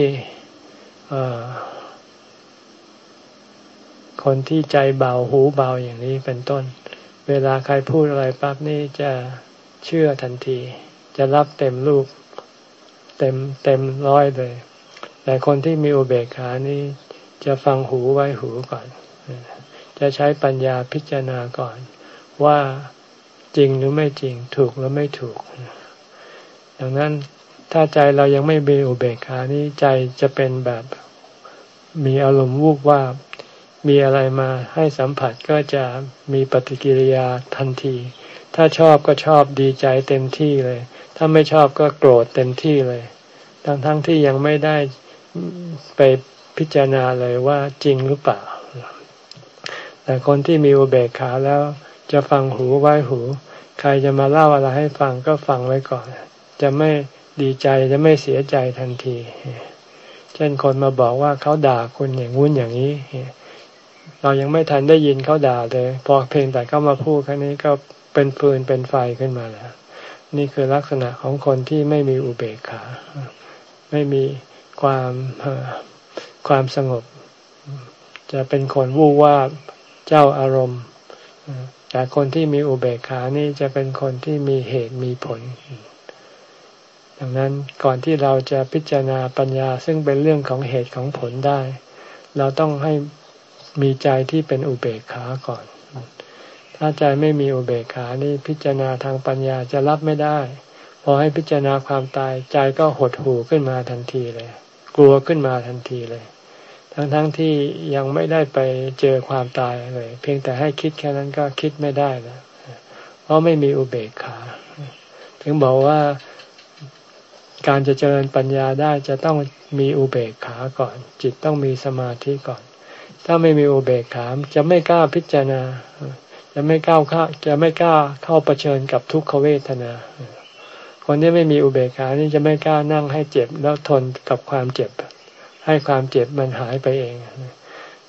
คนที่ใจเบาหูเบาอย่างนี้เป็นต้น เวลาใครพูดอะไรปั๊บนี่จะเชื่อทันที จะรับเต็มลูก เต็มเต็มร้อยเลย แต่คนที่มีอุเบกขานี้ จะฟังหูไว้หูก่อน จะใช้ปัญญาพิจารณาก่อน ว่าจริงหรือไม่จริงถูกหรือไม่ถูก ดังนั้นถ้าใจเรายังไม่เบอุเบกขานี้ใจจะเป็นแบบมีอารมณ์วูบว่ามีอะไรมาให้สัมผัสก็จะมีปฏิกิริยาทันที ถ้าชอบก็ชอบดีใจเต็มที่เลย ถ้าไม่ชอบก็โกรธเต็มที่เลย ทั้งทั้งที่ยังไม่ได้ไป พิจารณาเลยว่าจริงหรือเปล่า แต่คนที่มีอุเบกขาแล้วจะฟังหูไว้หู ใครจะมาเล่าอะไรให้ฟังก็ฟังไว้ก่อน จะไม่ดีใจจะไม่เสียใจทันที เช่นคนมาบอกว่าเขาด่าคุณอย่างงุ้นอย่างนี้ เรายังไม่ทันได้ยินเขาด่าเลย พอเพลงแต่เขามาพูดแค่นี้ก็เป็นฟืนเป็นไฟขึ้นมาแล้ว นี่คือลักษณะของคนที่ไม่มีอุเบกขา ไม่มีความ ความสงบ จะเป็นคนวู่ว่าเจ้าอารมณ์แต่คนที่มีอุเบกขานี่จะเป็นคนที่มีเหตุมีผล ดังนั้นก่อนที่เราจะพิจารณาปัญญาซึ่งเป็นเรื่องของเหตุของผลได้ เราต้องให้มีใจที่เป็นอุเบกขาก่อน ถ้าใจไม่มีอุเบกขานี่พิจารณาทางปัญญาจะรับไม่ได้ พอให้พิจารณาความตายใจก็หดหู่ขึ้นมาทันทีเลย กลัวขึ้นมาทันทีเลย ทั้งๆทที่ยังไม่ได้ไปเจอความตายเลย เพียงแต่ให้คิดแค่นั้นก็คิดไม่ได้แล้วเพราะไม่มีอุเบกขา ถึงบอกว่าการจะเจริญปัญญาได้จะต้องมีอุเบกขาก่อน จิตต้องมีสมาธิก่อน ถ้าไม่มีอุเบกขาจะไม่กล้าพิจารณา จะไม่กล้าเข้าจะไม่กล้าเข้าเผชิญกับทุกขเวทนา คนที่ไม่มีอุเบกขานี่จะไม่กล้านั่งให้เจ็บแล้วทนกับความเจ็บ ให้ความเจ็บมันหายไปเอง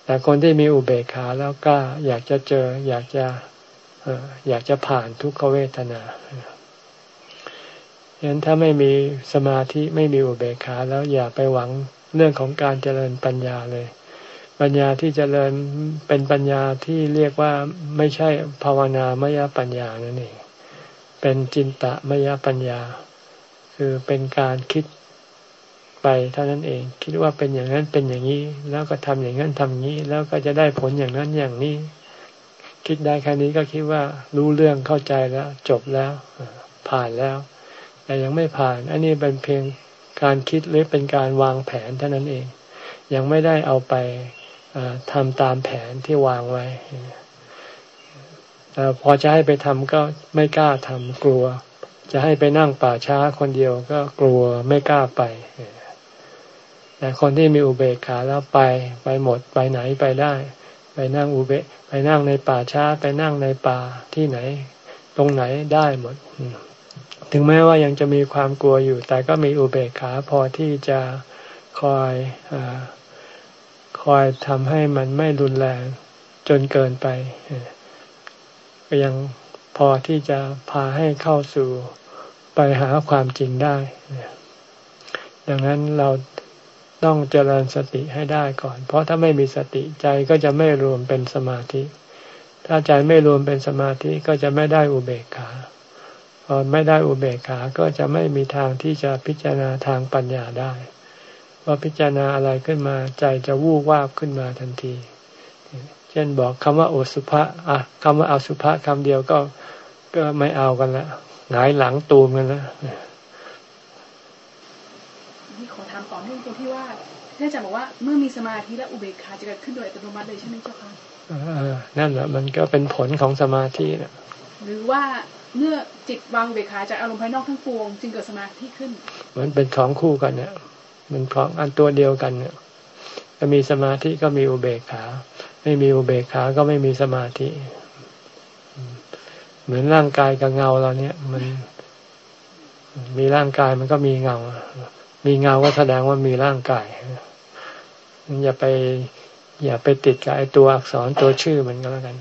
แต่คนที่มีอุเบกขาแล้วกล้าอยากจะเจอ อยากจะอยากจะผ่านทุกขเวทนาฉะนั้นถ้าไม่มีสมาธิไม่มีอุเบกขาแล้วอย่าไปหวังเรื่องของการเจริญปัญญาเลย ปัญญาที่เจริญเป็นปัญญาที่เรียกว่าไม่ใช่ภาวนามยปัญญานั่นเอง เป็นจินตะมยปัญญา คือเป็นการคิด ไปเท่านั้นเอง คิดว่าเป็นอย่างนั้นเป็นอย่างนี้ แล้วก็ทำอย่างนั้นทำนี้ แล้วก็จะได้ผลอย่างนั้นอย่างนี้ คิดได้แค่นี้ก็คิดว่ารู้เรื่องเข้าใจแล้ว จบแล้วผ่านแล้ว แต่ยังไม่ผ่าน อันนี้เป็นเพียงการคิดหรือเป็นการวางแผนเท่านั้นเอง ยังไม่ได้เอาไปทำตามแผนที่วางไว้พอจะให้ไปทำก็ไม่กล้าทำกลัว จะให้ไปนั่งป่าช้าคนเดียวก็กลัวไม่กล้าไป แต่คนที่มีอุเบกขาแล้วไปไปหมดไปไหนไปได้ ไปนั่งอุเบกไปนั่งในป่าช้าไปนั่งในป่าที่ไหน ตรงไหนได้หมด ถึงแม้ว่ายังจะมีความกลัวอยู่ แต่ก็มีอุเบกขาพอที่จะคอยอคอยทำให้มันไม่รุนแรงจนเกินไปก็ยังพอที่จะพาให้เข้าสู่ไปหาความจริงได้ดังนั้นเรา ต้องเจริญสติให้ได้ก่อน เพราะถ้าไม่มีสติใจก็จะไม่รวมเป็นสมาธิ ถ้าใจไม่รวมเป็นสมาธิก็จะไม่ได้อุเบกขาพอไม่ได้อุเบกขาก็จะไม่มีทางที่จะพิจารณาทางปัญญาได้พอพิจารณาอะไรขึ้นมาใจจะวูบวาบขึ้นมาทันที เช่นบอกคำว่าโอสุภะอะคำว่าอาสุภะคำเดียวก็ก็ไม่เอากันละหงายหลังตูมกันล้วนี่ขอถามต่อเนื่องตรงที่ว่า ท่านอาจารย์บอกว่าเมื่อมีสมาธิและอุเบกขาจะเกิดขึ้นโดยอัตโนมัติเลยใช่ไหมเจ้าคะนั่นแหละมันก็เป็นผลของสมาธินะหรือว่าเมื่อจิตวางเบขาจากอารมณ์ภายนอกทั้งปวงจึงเกิดสมาธิขึ้นมันเป็นของคู่กันเนี่ยมันของอันตัวเดียวกันเนี่ยจะมีสมาธิก็มีอุเบกขา ไม่มีอุเบกขาก็ไม่มีสมาธิ เหมือนร่างกายกับเงาเราเนี่ย มัน มีร่างกายมันก็มีเงา มีเงาก็แสดงว่ามีร่างกาย อย่าไป อย่าไปติดกับไอ้ตัวอักษรตัวชื่อมันก็แล้วกัน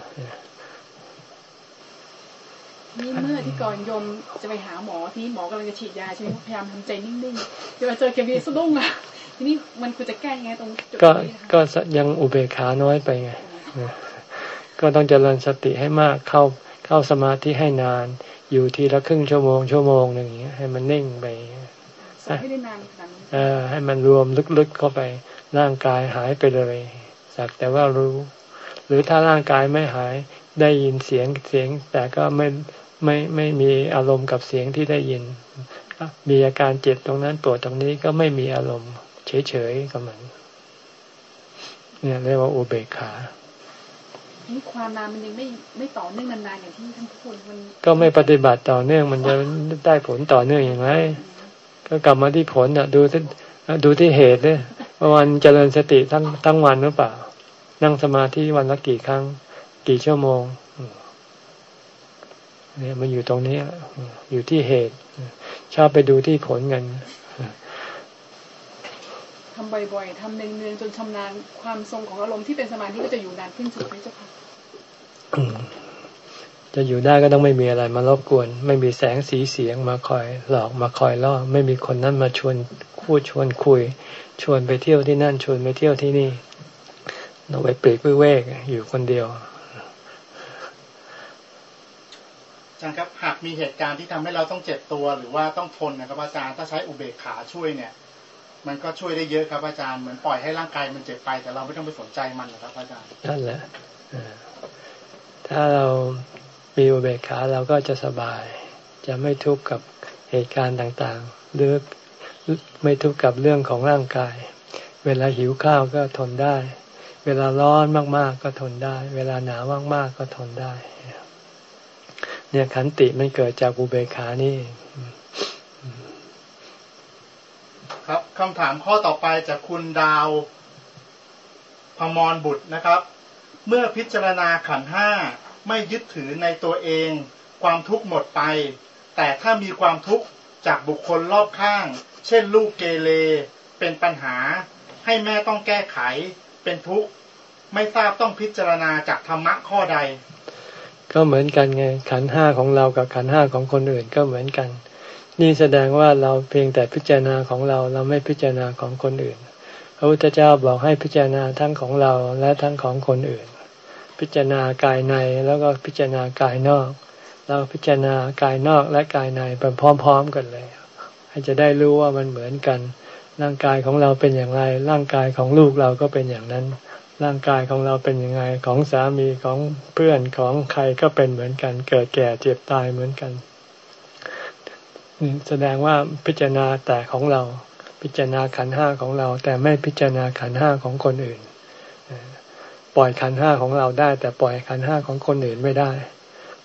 นี่เมื่อที่ก่อนยมจะไปหาหมอที่หมอกำลังจะฉีดยาใช่ไหมพยายามทำใจนิ่งๆเดี๋ยวเจอเกบีสะดุ้งอะทีนี้มันควรจะแก้ยังไงตรงก็ก็ยังอุเบกขาน้อยไปไงก็ต้องเจริญสติให้มากเข้าเข้าสมาธิให้นาน อยู่ทีละครึ่งชั่วโมงชั่วโมงหนึ่งให้มันนิ่งไปให้ได้นานเออให้มันรวมลึกๆเข้าไป ร่างกายหายไปเลยสักแต่ว่ารู้ หรือถ้าร่างกายไม่หายได้ยินเสียงเสียง แต่ก็ไม่ไม่ไม่มีอารมณ์กับเสียงที่ได้ยิน มีอาการเจ็บตรงนั้นปวดตรงนี้ก็ไม่มีอารมณ์ เฉยๆกับมันเนี่ยเรียกว่าอุเบกขานี่ความนานมันยังไม่ไม่ต่อเนื่องนานๆอย่างที่ท่านพูดมันก็ไม่ปฏิบัติต่อเนื่องมันจะได้ผลต่อเนื่องอย่างไรก็กลับมาที่ผลอะ ดูที่ดูที่เหตุเนี่ย วันเจริญสติทั้งทั้งวันหรือเปล่า นั่งสมาธิวันละกี่ครั้ง กี่ชั่วโมงเนี่ยมันอยู่ตรงนี้อยู่ที่เหตุ ชอบไปดูที่ผลกันทำบ่อยๆทำเนืองๆจนชำนาญความทรงของอารมณ์ที่เป็นสมาธิก็จะอยู่นานขึ้นสุดไหมเจ้าค่ะจะอยู่ได้ก็ต้องไม่มีอะไรมารบกวน ไม่มีแสงสีเสียงมาคอยหลอกมาคอยล่อ ไม่มีคนนั้นมาชวนพูดชวนคุย ชวนไปเที่ยวที่นั่นชวนไปเที่ยวที่นี่ เราไปปลีกเวกอยู่คนเดียวอาจารย์ครับหากมีเหตุการณ์ที่ทำให้เราต้องเจ็บตัว หรือว่าต้องทนนะครับอาจารย์ถ้าใช้อุเบกขาช่วยเนี่ย มันก็ช่วยได้เยอะครับอาจารย์เหมือนปล่อยให้ร่างกายมันเจ็บไป แต่เราไม่ต้องไปสนใจมันนะครับอาจารย์นั่นแหละถ้าเรามีอุเบกขาเราก็จะสบาย จะไม่ทุกข์กับเหตุการณ์ต่างๆ หรือ ไม่ทุกข์กับเรื่องของร่างกาย เวลาหิวข้าวก็ทนได้ เวลาร้อนมากๆก็ทนได้ เวลาหนาวมากๆก็ทนได้ เนี่ยขันติมันเกิดจากอุเบกขานี่ ครับคำถามข้อต่อไปจากคุณดาวพมรบุตรนะครับ เมื่อพิจารณาขันห้าไม่ยึดถือในตัวเอง ความทุกข์หมดไป แต่ถ้ามีความทุกข์ จากบุคคลรอบข้าง เช่นลูกเกเรเป็นปัญหา ให้แม่ต้องแก้ไข เป็นทุกข์ไม่ทราบต้องพิจารณาจากธรรมะข้อใด ก็เหมือนกันไงขันห้าของเรากับขันห้าของคนอื่นก็เหมือนกัน นี่แสดงว่าเราเพียงแต่พิจารณาของเราเราไม่พิจารณาของคนอื่น พระพุทธเจ้าบอกให้พิจารณาทั้งของเราและทั้งของคนอื่น พิจารณากายในแล้วก็พิจารณากายนอก เราพิจารณากายนอกและกายในไปพร้อม ๆ กันเลย ให้จะได้รู้ว่ามันเหมือนกัน ร่างกายของเราเป็นอย่างไร ร่างกายของลูกเราก็เป็นอย่างนั้น ร่างกายของเราเป็นยังไงของสามีของเพื่อนของใครก็เป็นเหมือนกัน เกิดแก่เจ็บตายเหมือนกันแสดงว่าพิจารณาแต่ของเราพิจารณาขันห้าของเรา แต่ไม่พิจารณาขันห้าของคนอื่น ปล่อยขันห้าของเราได้ แต่ปล่อยขันห้าของคนอื่นไม่ได้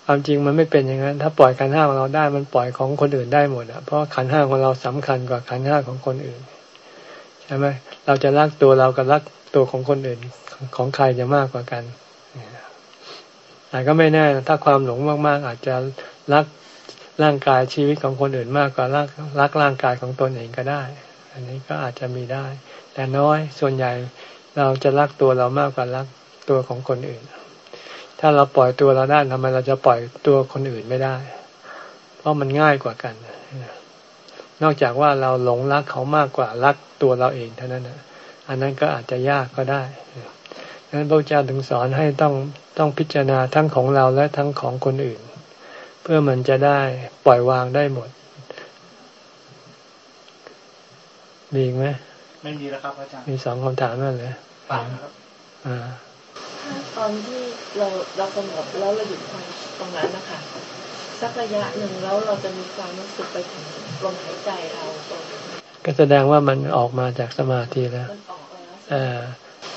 ความจริงมันไม่เป็นอย่างนั้น ถ้าปล่อยขันห้าของเราได้มันปล่อยของคนอื่นได้หมดอะเพราะขันห้าของเราสำคัญกว่าขันห้าของคนอื่นใช่ไหมเราจะรักตัวเรากับรักตัวของคนอื่นของใครจะมากกว่ากันแต่ก็ไม่แน่ถ้าความหลงมากๆ อาจจะรักร่างกายชีวิตของคนอื่นมากกว่ารักรักร่างกายของตนเองก็ได้ อันนี้ก็อาจจะมีได้ แต่น้อยส่วนใหญ่เราจะรักตัวเรามากกว่ารักตัวของคนอื่น ถ้าเราปล่อยตัวเราได้ทำไมเราจะปล่อยตัวคนอื่นไม่ได้ เพราะมันง่ายกว่ากัน นอกจากว่าเราหลงรักเขามากกว่ารักตัวเราเองเท่านั้นนะอันนั้นก็อาจจะยากก็ได้ดังนั้นพระอาจารย์ถึงสอนให้ต้องต้องพิจารณาทั้งของเราและทั้งของคนอื่น เพื่อมันจะได้ปล่อยวางได้หมด มีอีกไหมไม่มีแล้วครับอาจารย์ มีสองคำถามนั่นเลยเปล่าครับ อ่า ถ้าตอนที่เราเรากำหนดแล้วเราหยุดความตรงนั้นนะคะสักระยะหนึ่งแล้วเราจะมีความรู้สึกไปถึงลมหายใจเราตรงนั้นก็แสดงว่ามันออกมาจากสมาธิแล้วมันออกแล้วอ่า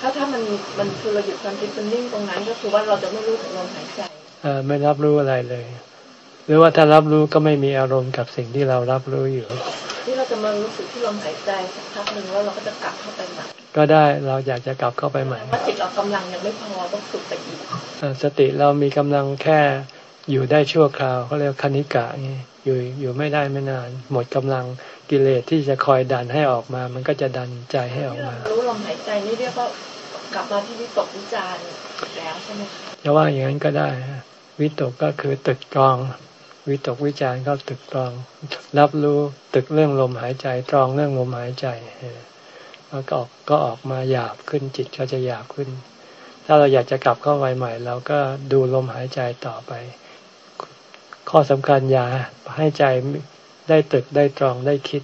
ถ้าถ้ามันมันคือเราหยุดความคิดมันนิ่งตรงนั้นก็คือว่าเราจะไม่รู้ถึงลมหายใจอ่าไม่รับรู้อะไรเลย หรือว่าถ้ารับรู้ก็ไม่มีอารมณ์กับสิ่งที่เรารับรู้อยู่ ที่เราจะมารู้สึกที่ลมหายใจสักพักหนึ่งแล้วเราก็จะกลับเข้าไปใหม่ ก็ได้เราอยากจะกลับเข้าไปใหม่ว่าจิตเรากำลังยังไม่พอต้องฝึกไปอีกอ่าสติเรามีกำลังแค่อยู่ได้ชั่วคราวเขาเรียกคณิกะไงอยู่อยู่ไม่ได้ไม่นาน หมดกำลังกิเลสที่จะคอยดันให้ออกมา มันก็จะดันใจให้ออกที่เรามา รู้ลมหายใจนี่เรียกว่ากลับมาที่วิตกวิจารณ์แล้วใช่ไหมคะจะว่าอย่างนั้นก็ได้วิตกก็คือตึกตรองวิตกวิจารณ์ก็ตึกตรอง รับรู้ตึกเรื่องลมหายใจตรองเรื่องลมหายใจ เออแล้วก็ออกก็ออกมาหยาบขึ้นจิตก็จะหยาบขึ้น ถ้าเราอยากจะกลับเข้าไปใหม่เราก็ดูลมหายใจต่อไป ข้อสำคัญอย่าให้ใจได้ตึกได้ตรองได้คิด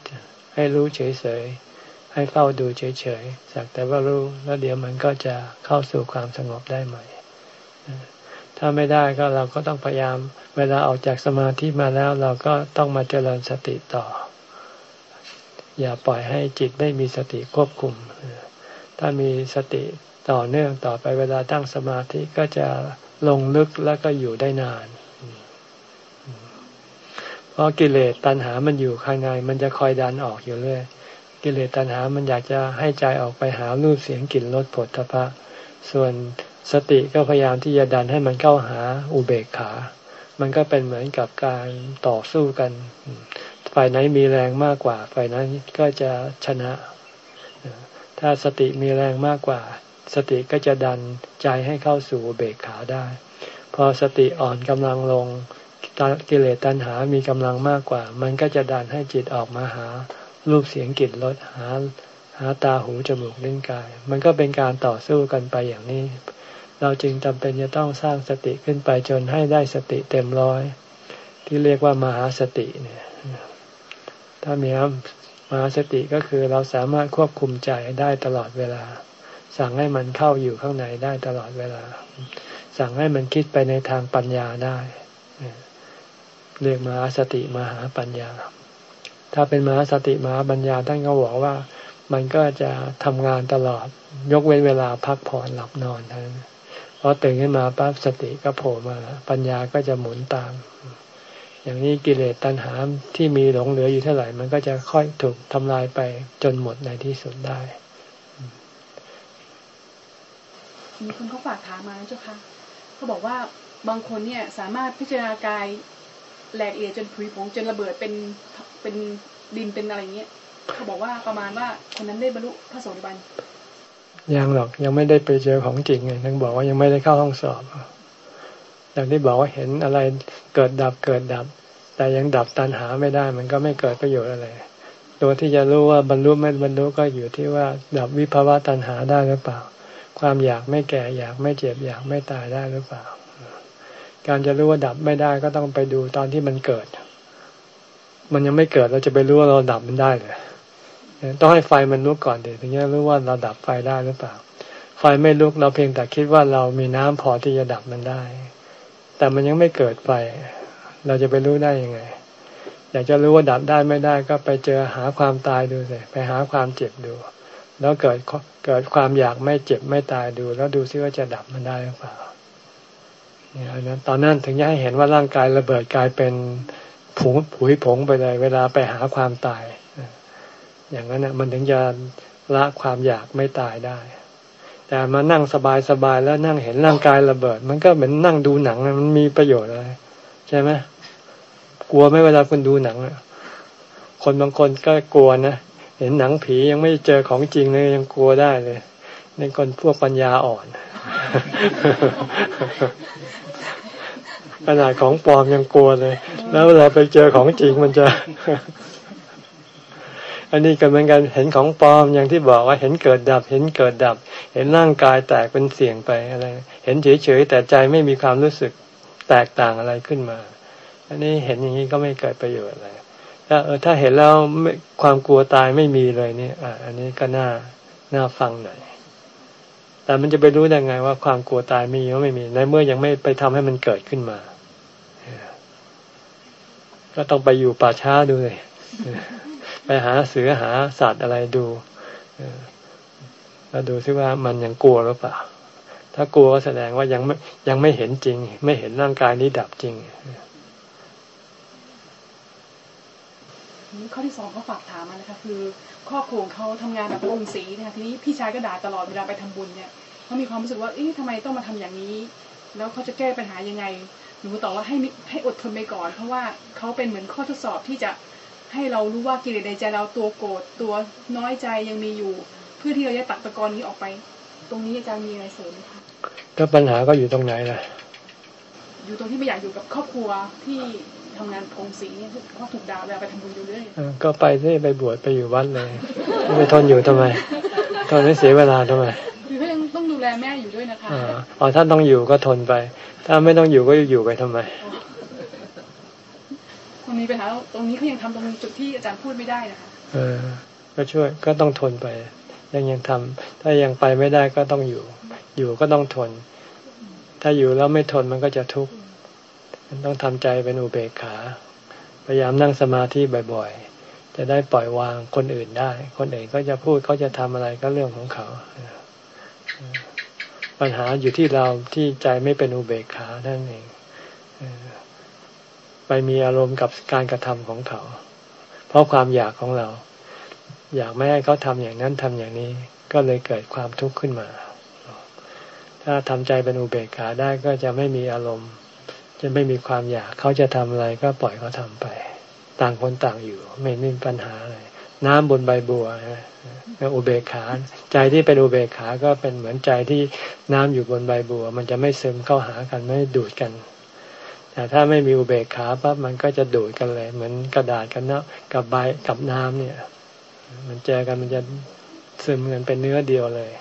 ให้รู้เฉยๆ ให้เฝ้าดูเฉยๆ สักแต่ว่ารู้แล้วเดี๋ยวมันก็จะเข้าสู่ความสงบได้ใหม่ ถ้าไม่ได้ก็เราก็ต้องพยายาม เวลาออกจากสมาธิมาแล้วเราก็ต้องมาเจริญสติต่อ อย่าปล่อยให้จิตไม่มีสติควบคุม ถ้ามีสติต่อเนื่องต่อไปเวลาตั้งสมาธิก็จะลงลึกแล้วก็อยู่ได้นาน เพราะกิเลสตัณหามันอยู่ข้างในมันจะคอยดันออกอยู่เรื่อยกิเลสตัณหามันอยากจะให้ใจออกไปหารูปเสียงกลิ่นรสผลทพะ ส่วนสติก็พยายามที่จะดันให้มันเข้าหาอุเบกขา มันก็เป็นเหมือนกับการต่อสู้กัน ฝ่ายไหนมีแรงมากกว่า ฝ่ายนั้นก็จะชนะ ถ้าสติมีแรงมากกว่า สติก็จะดันใจให้เข้าสู่เบกขาได้ พอสติอ่อนกำลังลงกิเลสตัณหามีกำลังมากกว่า มันก็จะดันให้จิตออกมาหารูปเสียงกลิ่นรสหาหาตาหูจมูกลิ้นกาย มันก็เป็นการต่อสู้กันไปอย่างนี้ เราจึงจำเป็นจะต้องสร้างสติขึ้นไปจนให้ได้สติเต็มร้อย ที่เรียกว่ามหาสติเนี่ย ถ้ามีมหาสติก็คือเราสามารถควบคุมใจได้ตลอดเวลา สั่งให้มันเข้าอยู่ข้างในได้ตลอดเวลา สั่งให้มันคิดไปในทางปัญญาได้เรียกมหาสติมหาปัญญา ถ้าเป็นมหาสติมหาปัญญาท่านก็บอกว่า มันก็จะทำงานตลอด ยกเว้นเวลาพักผ่อนหลับนอนเท่านั้นพอตื่นขึ้นมาปั๊บสติก็โผล่มา ปัญญาก็จะหมุนตาม อย่างนี้กิเลสตัณหาที่มีหลงเหลืออยู่เท่าไหร่ มันก็จะค่อยถูกทำลายไปจนหมดในที่สุดได้ มีคนเขาฝากถามมาเจ้าค่ะเขาบอกว่าบางคนเนี่ยสามารถพิจารณากายแหลกเอียดจนผุยผงจนระเบิดเป็นเป็นดินเป็นอะไรเงี้ยเขาบอกว่าประมาณว่าคนนั้นได้บรรลุพระโสดาบันยังหรอกยังไม่ได้ไปเจอของจริงไงทั้งบอกว่ายังไม่ได้เข้าห้องสอบ อย่างที่บอกว่าเห็นอะไรเกิดดับเกิดดับ แต่ยังดับตันหาไม่ได้ มันก็ไม่เกิดประโยชน์อะไร ตัวที่จะรู้ว่าบรรลุไม่บรรลุก็อยู่ที่ว่าดับวิภาวะตันหาได้หรือเปล่า ความอยากไม่แก่อยากไม่เจ็บอยากไม่ตายได้หรือเปล่า การจะรู้ว่าดับไม่ได้ก็ต้องไปดูตอนที่มันเกิด มันยังไม่เกิดเราจะไปรู้ว่าเราดับมันได้เลยต้องให้ไฟมันลุกก่อนเดี๋ยวถึงจะรู้ว่าเราดับไฟได้หรือเปล่า ไฟไม่ลุกเราเพียงแต่คิดว่าเรามีน้ำพอที่จะดับมันได้ แต่มันยังไม่เกิดไฟ เราจะไปรู้ได้ยังไง อยากจะรู้ว่าดับได้ไม่ได้ก็ไปเจอหาความตายดูสิไปหาความเจ็บดู แล้วเกิดเกิดความอยากไม่เจ็บไม่ตายดู แล้วดูซิว่าจะดับมันได้หรือเปล่าเนี่ยนั้นตอนนั้นถึงจะให้เห็นว่าร่างกายระเบิดกลายเป็นผงผุยผงไปเลย เวลาไปหาความตาย อย่างนั้นนะมันถึงจะละความอยากไม่ตายได้ แต่มานั่งสบายๆแล้วนั่งเห็นร่างกายระเบิด มันก็เหมือนนั่งดูหนังมันมีประโยชน์อะไรใช่ไหมกลัวไหมเวลาคุณดูหนังคนบางคนก็กลัวนะเห็นหนังผียังไม่เจอของจริงเลยยังกลัวได้เลยในคนพวกปัญญาอ่อนขนาดของปลอมยังกลัวเลย แล้วเวลาไปเจอของจริงมันจะ อันนี้ก็เหมือนกันเห็นของปลอมอย่างที่บอกว่าเห็นเกิดดับ เห็นเกิดดับ เห็นร่างกายแตกเป็นเสียงไปอะไร เห็นเฉยๆแต่ใจไม่มีความรู้สึกแตกต่างอะไรขึ้นมา อันนี้เห็นอย่างนี้ก็ไม่เกิดประโยชน์อะไรถ้าเออถ้าเห็นแล้วความกลัวตายไม่มีเลยเนี่ยอ่าอันนี้ก็น่าน่าฟังหน่อยแต่มันจะไปรู้ได้ไงว่าความกลัวตายมีหรือไม่มีในเมื่อยังไม่ไปทำให้มันเกิดขึ้นมา ก็ต้องไปอยู่ป่าช้าดูเลย ไปหาเสือหาสัตว์อะไรดูแล้วดูซิว่ามันยังกลัวหรือเปล่า ถ้ากลัวก็แสดงว่ายังไม่ยังไม่เห็นจริง ไม่เห็นร่างกายนี้ดับจริงข้อที่สองเขาฝากถามมานะคะคือครอบครัวเขาทำงานแบบองสีนะคะทีนี้พี่ชายก็ด่าตลอดเวลาไปทำบุญเนี่ยเขามีความรู้สึกว่าเอ๊ะทำไมต้องมาทำอย่างนี้ แล้วเขาจะแก้ปัญหายังไง หนูตอบว่าให้ให้อดทนไปก่อน เพราะว่าเขาเป็นเหมือนข้อทดสอบที่จะ ให้เรารู้ว่ากิเลสในใจเราตัวโกรธตัวน้อยใจยังมีอยู่ เพื่อที่เราจะตัดตะกอนนี้ออกไป ตรงนี้อาจารย์มีอะไรเสริมไหมคะก็ปัญหาก็อยู่ตรงไหนล่ะ อยู่ตรงที่ไม่อยากอยู่กับครอบครัวที่ทำงานองสีเนี่ยเพราะถูกด่าเวลาไปทำบุญอยู่เรื่อยก็ไปที่ไปบวชไปอยู่วัดเลยไปทนอยู่ทำไมทนไม่เสียเวลาทำไมคือเขายังต้องดูแลแม่อยู่ด้วยนะคะอ๋อถ้าต้องอยู่ก็ทนไป ถ้าไม่ต้องอยู่ก็อยู่ไปทำไม มันมีปัญหาตรงนี้เขายังทำตรงจุดที่อาจารย์พูดไม่ได้นะคะเออ ก็ช่วยก็ต้องทนไป ยังยังทำถ้ายังไปไม่ได้ก็ต้องอยู่ อยู่ก็ต้องทน ถ้าอยู่แล้วไม่ทนมันก็จะทุกข์มันต้องทำใจเป็นอุเบกขา พยายามนั่งสมาธิบ่อยๆ จะได้ปล่อยวางคนอื่นได้ คนอื่นก็จะพูดเขาจะทำอะไรก็เรื่องของเขา ปัญหาอยู่ที่เราที่ใจไม่เป็นอุเบกขานั่นเอง ไปมีอารมณ์กับการกระทำของเขา เพราะความอยากของเรา อยากไม่ให้เขาทำอย่างนั้นทำอย่างนี้ ก็เลยเกิดความทุกข์ขึ้นมา ถ้าทำใจเป็นอุเบกขาได้ก็จะไม่มีอารมณ์ จะไม่มีความอยากเขาจะทำอะไรก็ปล่อยเขาทำไป ต่างคนต่างอยู่ ไม่มีปัญหาอะไรน้ำบนใบบัวอุเบกขา ใจที่เป็นอุเบกขาก็เป็นเหมือนใจที่น้ำอยู่บนใบบัว มันจะไม่ซึมเข้าหากันไม่ดูดกัน แต่ถ้าไม่มีอุเบกขาปั๊บมันก็จะดูดกันเลย เหมือนกระดาษกันเนาะกับใบกับน้ำเนี่ย มันเจอกันมันจะซึมกันเป็นเนื้อเดียวเลย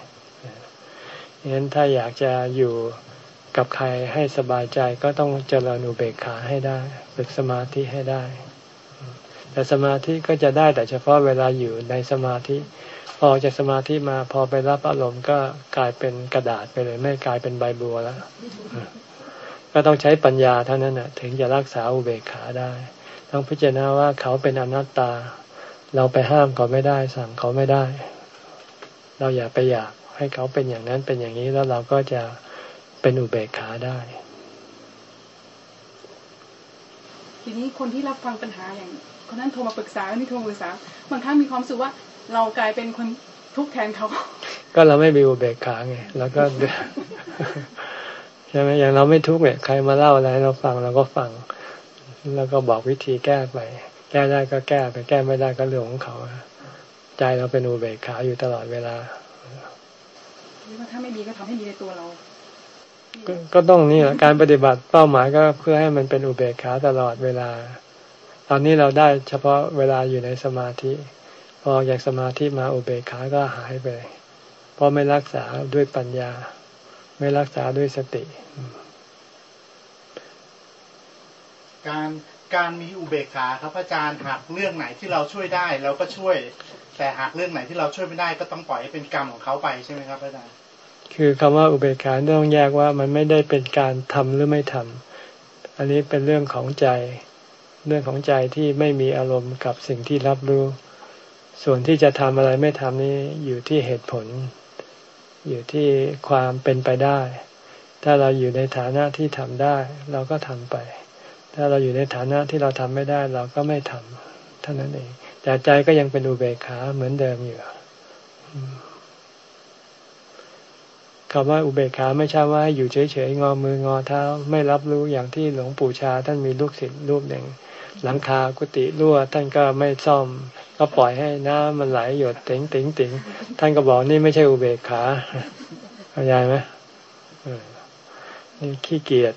งั้นถ้าอยากจะอยู่กับใครให้สบายใจก็ต้องเจริญอุเบกขาให้ได้ฝึกสมาธิให้ได้ แต่สมาธิก็จะได้แต่เฉพาะเวลาอยู่ในสมาธิ พอจากสมาธิมาพอไปรับอารมณ์ก็กลายเป็นกระดาษไปเลย ไม่กลายเป็นใบบัวแล้ว ก็ต้องใช้ปัญญาเท่านั้นนะถึงจะรักษาอุเบกขาได้ ต้องพิจารณาว่าเขาเป็นอนัตตา เราไปห้ามเขาไม่ได้ สั่งเขาไม่ได้ เราอย่าไปอยากให้เขาเป็นอย่างนั้นเป็นอย่างนี้แล้วเราก็จะเป็นอุเบกขาได้ ทีนี้คนที่รับฟังปัญหาอย่างคนนั้นโทรมาปรึกษาคนนี้โทรมาปรึกษาบางครั้งมีความรู้สึกว่าเรากลายเป็นคนทุกข์แทนเขา ก็เราไม่มีอุเบกขาไง แล้วก็ ใช่ไหมอย่างเราไม่ทุกข์เนี่ยใครมาเล่าอะไรเราฟังเราก็ฟัง แล้วก็บอกวิธีแก้ไป แก้ได้ก็แก้ไปแก้ไม่ได้ก็เรื่องของเขาใจเราเป็นอุเบกขาอยู่ตลอดเวลาถ้าไม่มีก็ทำให้มีในตัวเราก็ต้องนี่แหละการปฏิบัติเป้าหมายก็เพื่อให้มันเป็นอุเบกขาตลอดเวลา ตอนนี้เราได้เฉพาะเวลาอยู่ในสมาธิ พออยากสมาธิมาอุเบกขาก็หายไป เพราะไม่รักษาด้วยปัญญา ไม่รักษาด้วยสติ การการมีอุเบกขาครับอาจารย์หากเรื่องไหนที่เราช่วยได้เราก็ช่วย แต่หากเรื่องไหนที่เราช่วยไม่ได้ก็ต้องปล่อยให้เป็นกรรมของเขาไปใช่ไหมครับอาจารย์คือคำว่าอุเบกขาต้องแยกว่ามันไม่ได้เป็นการทำหรือไม่ทำอันนี้เป็นเรื่องของใจ เรื่องของใจที่ไม่มีอารมณ์กับสิ่งที่รับรู้ ส่วนที่จะทำอะไรไม่ทำนี้อยู่ที่เหตุผล อยู่ที่ความเป็นไปได้ ถ้าเราอยู่ในฐานะที่ทำได้ เราก็ทำไป ถ้าเราอยู่ในฐานะที่เราทำไม่ได้ เราก็ไม่ทำเท่านั้นเองแต่ใจก็ยังเป็นอุเบกขาเหมือนเดิมอยู่คำว่าอุเบกขาไม่ใช่ว่าอยู่เฉยๆงอมืองอเท้าไม่รับรู้อย่างที่หลวงปู่ชา ท่านมีลูกศิษย์รูปหนึ่ง หลังคากุฏิรั่วท่านก็ไม่ซ่อม ก็ปล่อยให้น้ำมันไหลหยดติ๋งติ๋งติ๋งท่านก็บอกนี่ไม่ใช่อุเบกขาเข้าใจไหมนี่ขี้เกียจ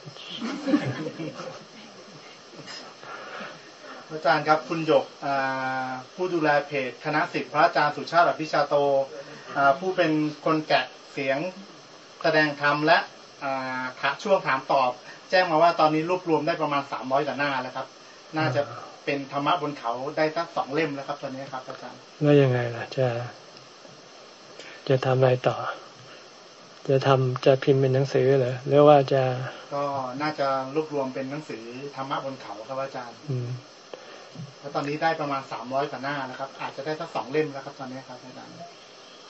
อาจารย์ครับคุณหยกผู้ดูแลเพจคณะสิทธิพระอาจารย์สุชาติอภิชาโตผู้เป็นคนแกะเสียงแสดงธรรมและช่วงถามตอบ แจ้งมาว่าตอนนี้รวบรวมได้ประมาณสามร้อยกว่าหน้าแล้วครับ น่าจะเป็นธรรมะบนเขาได้สักสองเล่มแล้วครับ ตอนนี้ครับอาจารย์แล้วยังไงล่ะ จะ จะทำอะไรต่อ จะทำจะพิมพ์เป็นหนังสือเหรอหรือว่าจะ ก็น่าจะรวบรวมเป็นหนังสือธรรมะบนเขาครับอาจารย์ อืมแล้วตอนนี้ได้ประมาณสามร้อยกว่าหน้านะครับ อาจจะได้สักสองเล่มแล้วครับตอนนี้ครับอาจารย์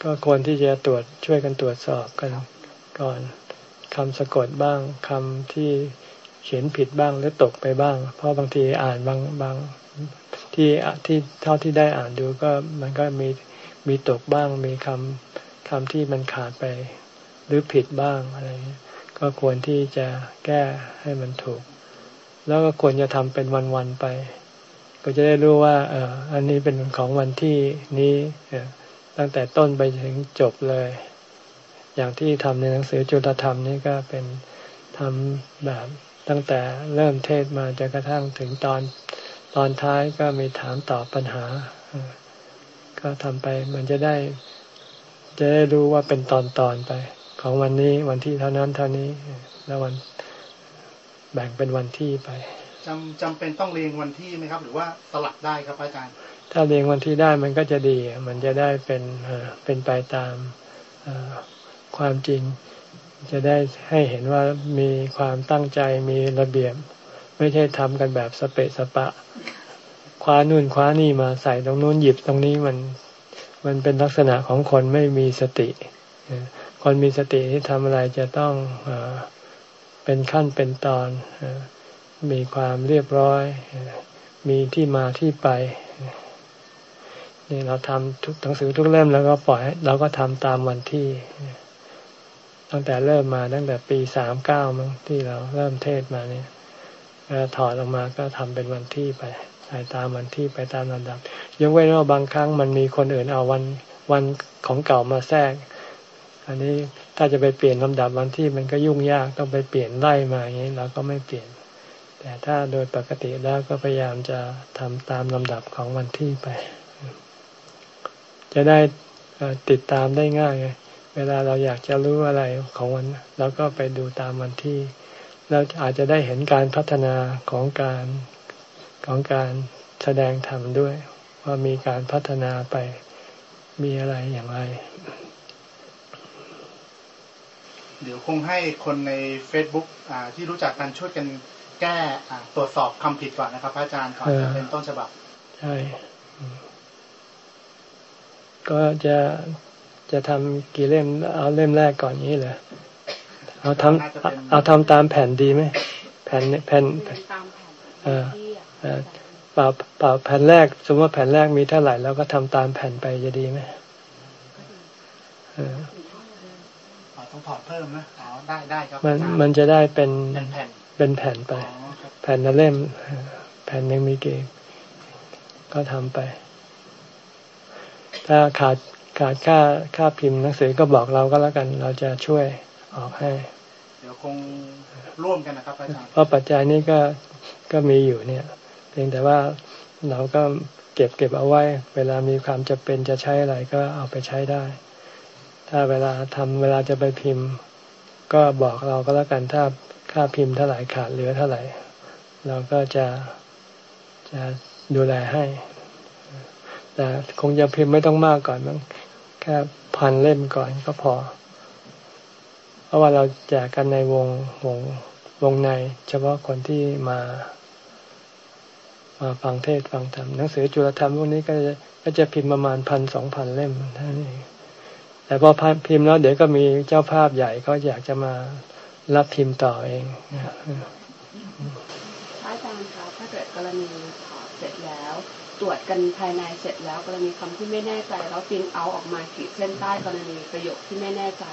ก็ควรที่จะตรวจช่วยกันตรวจสอบกันก่อนคำสะกดบ้างคำที่ เขียนผิดบ้างหรือตกไปบ้าง เพราะบางทีอ่านบางบางที่ที่เท่าที่ได้อ่านดูก็มันก็มีมีตกบ้างมีคำคำที่มันขาดไป หรือผิดบ้างอะไรก็ควรที่จะแก้ให้มันถูก แล้วก็ควรจะทำเป็นวันๆไป ก็จะได้รู้ว่าเอออันนี้เป็นของวันที่นี้ตั้งแต่ต้นไปถึงจบเลย อย่างที่ทำในหนังสือจุลธรรมนี่ก็เป็นทำแบบ ตั้งแต่เริ่มเทศมาจนกระทั่งถึงตอนตอนท้ายก็มีถามตอบปัญหา ก็ทำไปมันจะได้ จะได้รู้ว่าเป็นตอนตอนไป ของวันนี้วันที่เท่านั้นเท่านี้ แล้ววันแบ่งเป็นวันที่ไปจำจำเป็นต้องเรียงวันที่ไหมครับ หรือว่าสลับได้ครับอาจารย์ ถ้าเรียงวันที่ได้มันก็จะดี มันจะได้เป็นเป็นไปตามความจริง จะได้ให้เห็นว่ามีความตั้งใจมีระเบียบ ไม่ใช่ทำกันแบบสเปะสปะ คว้านู่นคว้านี่มาใส่ตรงนู้นหยิบตรงนี้มันมันเป็นลักษณะของคนไม่มีสติ คนมีสติที่ทำอะไรจะต้องเป็นขั้นเป็นตอน มีความเรียบร้อย มีที่มาที่ไป นี่เราทำทุกหนังสือทุกเล่มแล้วก็ปล่อยเราก็ทำตามวันที่ ตั้งแต่เริ่มมาตั้งแต่ปีสามเก้ามั้งที่เราเริ่มเทศมาเนี่ยถอดออกมาก็ทำเป็นวันที่ไปใส่ตามวันที่ไปตามลำดับยกเว้นว่าบางครั้งมันมีคนอื่นเอาวันวันของเก่ามาแทรก อันนี้ถ้าจะไปเปลี่ยนลำดับวันที่มันก็ยุ่งยากต้องไปเปลี่ยนไล่มาอย่างนี้เราก็ไม่เปลี่ยน แต่ถ้าโดยปกติแล้วก็พยายามจะทำตามลำดับของวันที่ไป จะได้ติดตามได้ง่าย เวลาเราอยากจะรู้อะไรของวันเราก็ไปดูตามวันที่ เราอาจจะได้เห็นการพัฒนาของการของการแสดงธรรมด้วย ว่ามีการพัฒนาไปมีอะไรอย่างไร เดี๋ยวคงให้คนใน Facebook อ่าที่รู้จักกันช่วยกันแก้อ่าตรวจสอบคำผิดก่อนนะครับ พระอาจารย์ก่อนจะเป็นต้นฉบับ ใช่อืมก็จะ จะทำกี่เล่มเอาเล่มแรกก่อนนี้เหรอเอาทน่าจะเป็นำเอาทำตามแผ่นดีไหมแผ่นแผ่นเป็นตามแผนเออที่อะเออเปล่าเปล่าแผ่นแรก สมมติว่าแผ่นแรกมีเท่าไหร่แล้วก็ทำตามแผ่นไปจะดีไหมเอออ๋อต้องถอดเพิ่มนะอ๋อได้ได้ครับมันอาจารย์มันจะได้เป็นเป็นแผ่นเป็นแผ่นไปอ๋อครับแผ่นละเล่มเออแผ่นหนึ่งมีกี่ก็ทำไป ถ้าขาด ขาดค่าค่าพิมพ์หนังสือก็บอกเราก็แล้วกัน เราจะช่วยออกให้ เดี๋ยวคงร่วมกันนะครับพระอาจารย์เพราะปัจจัยนี้ก็ก็มีอยู่เนี่ย เพียงแต่ว่าเราก็เก็บเก็บเอาไว้ เวลามีความจำเป็นจะใช้อะไรก็เอาไปใช้ได้ ถ้าเวลาทำเวลาจะไปพิมพ์ ก็บอกเราก็แล้วกันถ้าค่าพิมพ์เท่าไหร่ขาดเหลือเท่าไหร่ เราก็จะจะดูแลให้ แต่คงจะพิมพ์ไม่ต้องมากก่อนมั้ง แค่พันเล่มก่อนก็พอ เพราะว่าเราแจกกันในวงวงวงใน เฉพาะคนที่มามาฟังเทศฟังธรรมหนังสือจุลธรรมพวกนี้ก็จะก็จะพิมพ์ประมาณพันสองพันเล่มเท่านั้นเองแต่พอพิมพ์แล้วเดี๋ยวก็มีเจ้าภาพใหญ่เขาอยากจะมารับพิมพ์ต่อเองพระอาจารย์คะถ้าเกิดกรณีถอดเสร็จแล้ว ตรวจกันภายในเสร็จแล้วกรณีคำที่ไม่แน่ใจ แล้วปรินเอาออกมาขีดเส้นใต้กรณีประโยคที่ไม่แน่ใจ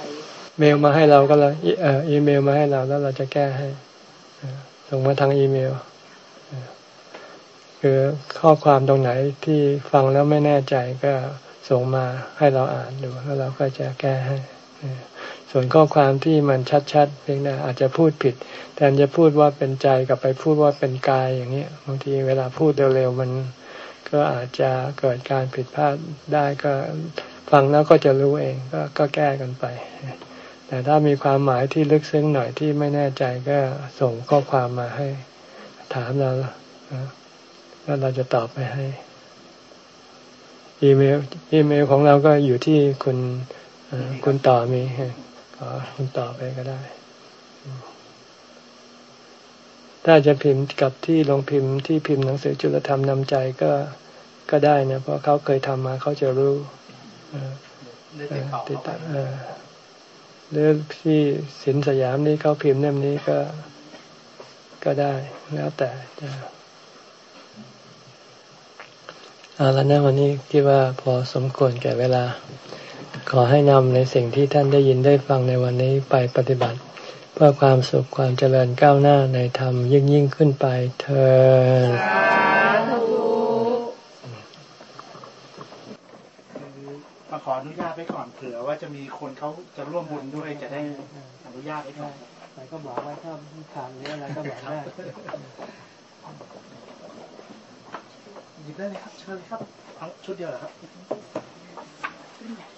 เมลมาให้เราก็แล้วอีเมลมาให้เราแล้วเราจะแก้ให้ส่งมาทางอีเมลคือข้อความตรงไหนที่ฟังแล้วไม่แน่ใจก็ส่งมาให้เราอ่านดูแล้วเราก็จะแก้ให้ส่วนข้อความที่มันชัดๆเพียงแต่อาจจะพูดผิดแทนจะพูดว่าเป็นใจกับไปพูดว่าเป็นกายอย่างเงี้ยบางทีเวลาพูดเร็วๆมัน ก็อาจจะเกิดการผิดพลาดได้ก็ฟังแล้วก็จะรู้เองก็ก็แก้กันไป แต่ถ้ามีความหมายที่ลึกซึ้งหน่อยที่ไม่แน่ใจก็ส่งข้อความมาให้ ถามเราแล้วเราจะตอบไปให้ อีเมลอีเมลของเราก็อยู่ที่คุณเอ่อคุณต่อมีขอคุณต่อไปก็ได้ ถ้าจะพิมพ์กับที่ลงพิมพ์ที่พิมพ์หนังสือจุลธรรมนำใจก็ ก็ได้นะเพราะเขาเคยทำมาเขาจะรู้เออได้เอติดอต่อติดเข้าไปต่อเออหรือที่สินสยามนี้เขาพิมพ์เล่มนี้ก็ก็ได้แล้วแต่จะเอาแล้วนะวันนี้คิดว่าพอสมควรแก่เวลา ขอให้นำในสิ่งที่ท่านได้ยินได้ฟังในวันนี้ไปปฏิบัติ เพื่อความสุขความเจริญก้าวหน้าในธรรมยิ่งยิ่งขึ้นไปเธอ ขออนุญาตไว้ก่อนเผื่อว่าจะมีคนเขาจะร่วมบุญด้วยจะได้อนุญาตไว้ก่อนไปก็บอกว่าถ้าขาดหรืออะไรก็บอกได้หยิบได้เลยครับเชิญเลยครับเอาชุดเดียวเหรอครับเป็นแบบ